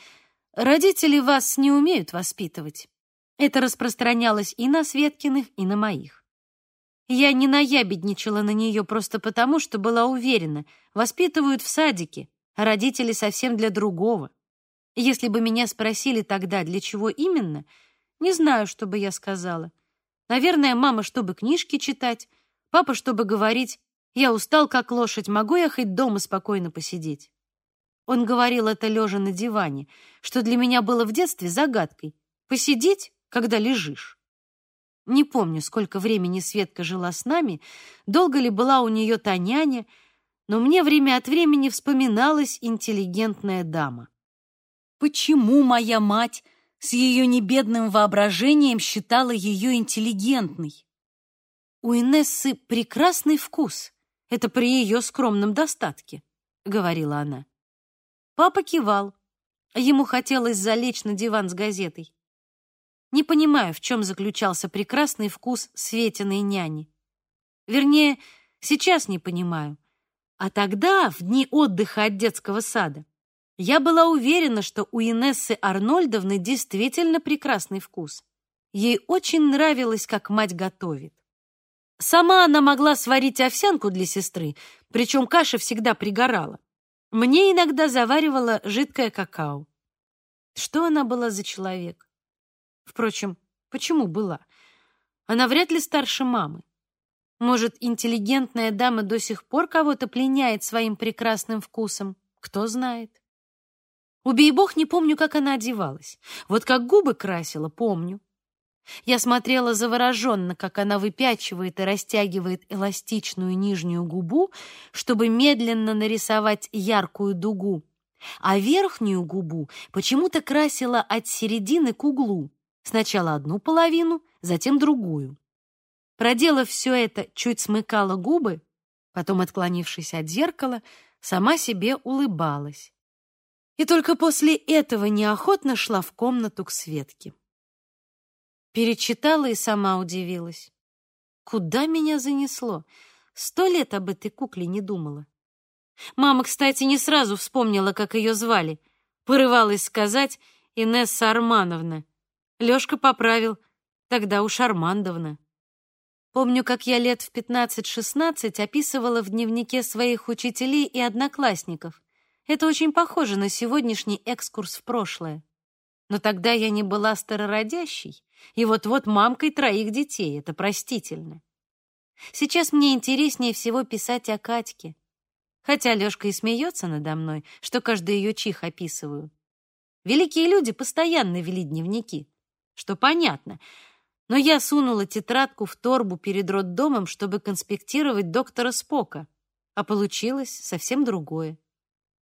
«Родители вас не умеют воспитывать». Это распространялось и на Светкиных, и на моих. Я не наябедничала на нее просто потому, что была уверена, воспитывают в садике, а родители совсем для другого. Если бы меня спросили тогда, для чего именно, не знаю, что бы я сказала. Наверное, мама, чтобы книжки читать, Папа, чтобы говорить, я устал как лошадь, могу я хоть дома спокойно посидеть? Он говорил это лежа на диване, что для меня было в детстве загадкой. Посидеть, когда лежишь. Не помню, сколько времени Светка жила с нами, долго ли была у нее та няня, но мне время от времени вспоминалась интеллигентная дама. Почему моя мать с ее небедным воображением считала ее интеллигентной? У Инессы прекрасный вкус. Это при ее скромном достатке, говорила она. Папа кивал. Ему хотелось залечь на диван с газетой. Не понимаю, в чем заключался прекрасный вкус Светиной няни. Вернее, сейчас не понимаю. А тогда, в дни отдыха от детского сада, я была уверена, что у Инессы Арнольдовны действительно прекрасный вкус. Ей очень нравилось, как мать готовит. Сама она могла сварить овсянку для сестры, причем каша всегда пригорала. Мне иногда заваривала жидкое какао. Что она была за человек? Впрочем, почему была? Она вряд ли старше мамы. Может, интеллигентная дама до сих пор кого-то пленяет своим прекрасным вкусом? Кто знает. Убей бог, не помню, как она одевалась. Вот как губы красила, помню. Я смотрела завороженно, как она выпячивает и растягивает эластичную нижнюю губу, чтобы медленно нарисовать яркую дугу, а верхнюю губу почему-то красила от середины к углу, сначала одну половину, затем другую. Проделав все это, чуть смыкала губы, потом, отклонившись от зеркала, сама себе улыбалась. И только после этого неохотно шла в комнату к Светке. Перечитала и сама удивилась. Куда меня занесло? Сто лет об этой кукле не думала. Мама, кстати, не сразу вспомнила, как ее звали. Порывалась сказать Инесса Армановна. Лёшка поправил, тогда уж Армандовна. Помню, как я лет в 15-16 описывала в дневнике своих учителей и одноклассников. Это очень похоже на сегодняшний экскурс в прошлое. Но тогда я не была старородящей, и вот-вот мамкой троих детей. Это простительно. Сейчас мне интереснее всего писать о Катьке. Хотя Лёшка и смеется надо мной, что каждый её чих описываю. Великие люди постоянно вели дневники, что понятно — но я сунула тетрадку в торбу перед роддомом, чтобы конспектировать доктора Спока, а получилось совсем другое.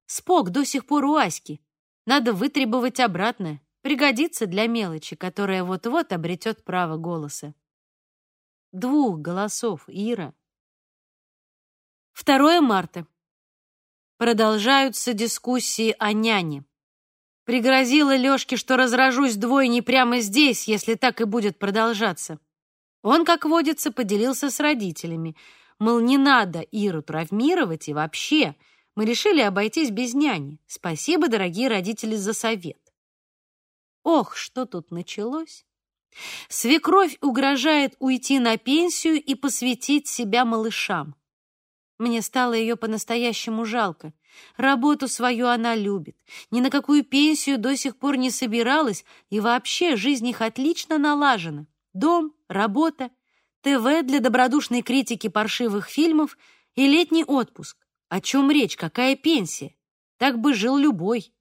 Спок до сих пор у Аськи. Надо вытребовать обратно. Пригодится для мелочи, которая вот-вот обретет право голоса. Двух голосов, Ира. 2 марта. Продолжаются дискуссии о няне. Пригрозила Лёшке, что разражусь двойней прямо здесь, если так и будет продолжаться. Он, как водится, поделился с родителями. Мол, не надо Иру травмировать и вообще. Мы решили обойтись без няни. Спасибо, дорогие родители, за совет. Ох, что тут началось. Свекровь угрожает уйти на пенсию и посвятить себя малышам. Мне стало ее по-настоящему жалко. Работу свою она любит, ни на какую пенсию до сих пор не собиралась, и вообще жизнь их отлично налажена. Дом, работа, ТВ для добродушной критики паршивых фильмов и летний отпуск. О чем речь, какая пенсия? Так бы жил любой.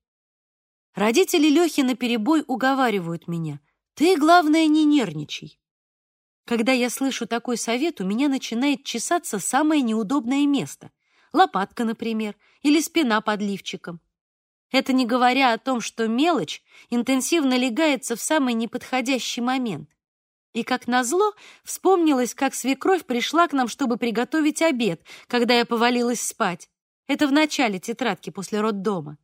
Родители Лехи наперебой уговаривают меня. Ты, главное, не нервничай. Когда я слышу такой совет, у меня начинает чесаться самое неудобное место. Лопатка, например, или спина под лифчиком. Это не говоря о том, что мелочь интенсивно легается в самый неподходящий момент. И, как назло, вспомнилось, как свекровь пришла к нам, чтобы приготовить обед, когда я повалилась спать. Это в начале тетрадки после роддома.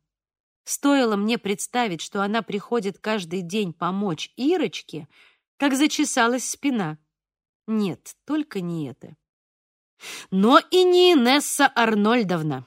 Стоило мне представить, что она приходит каждый день помочь Ирочке, как зачесалась спина. Нет, только не это. Но и не Инесса Арнольдовна.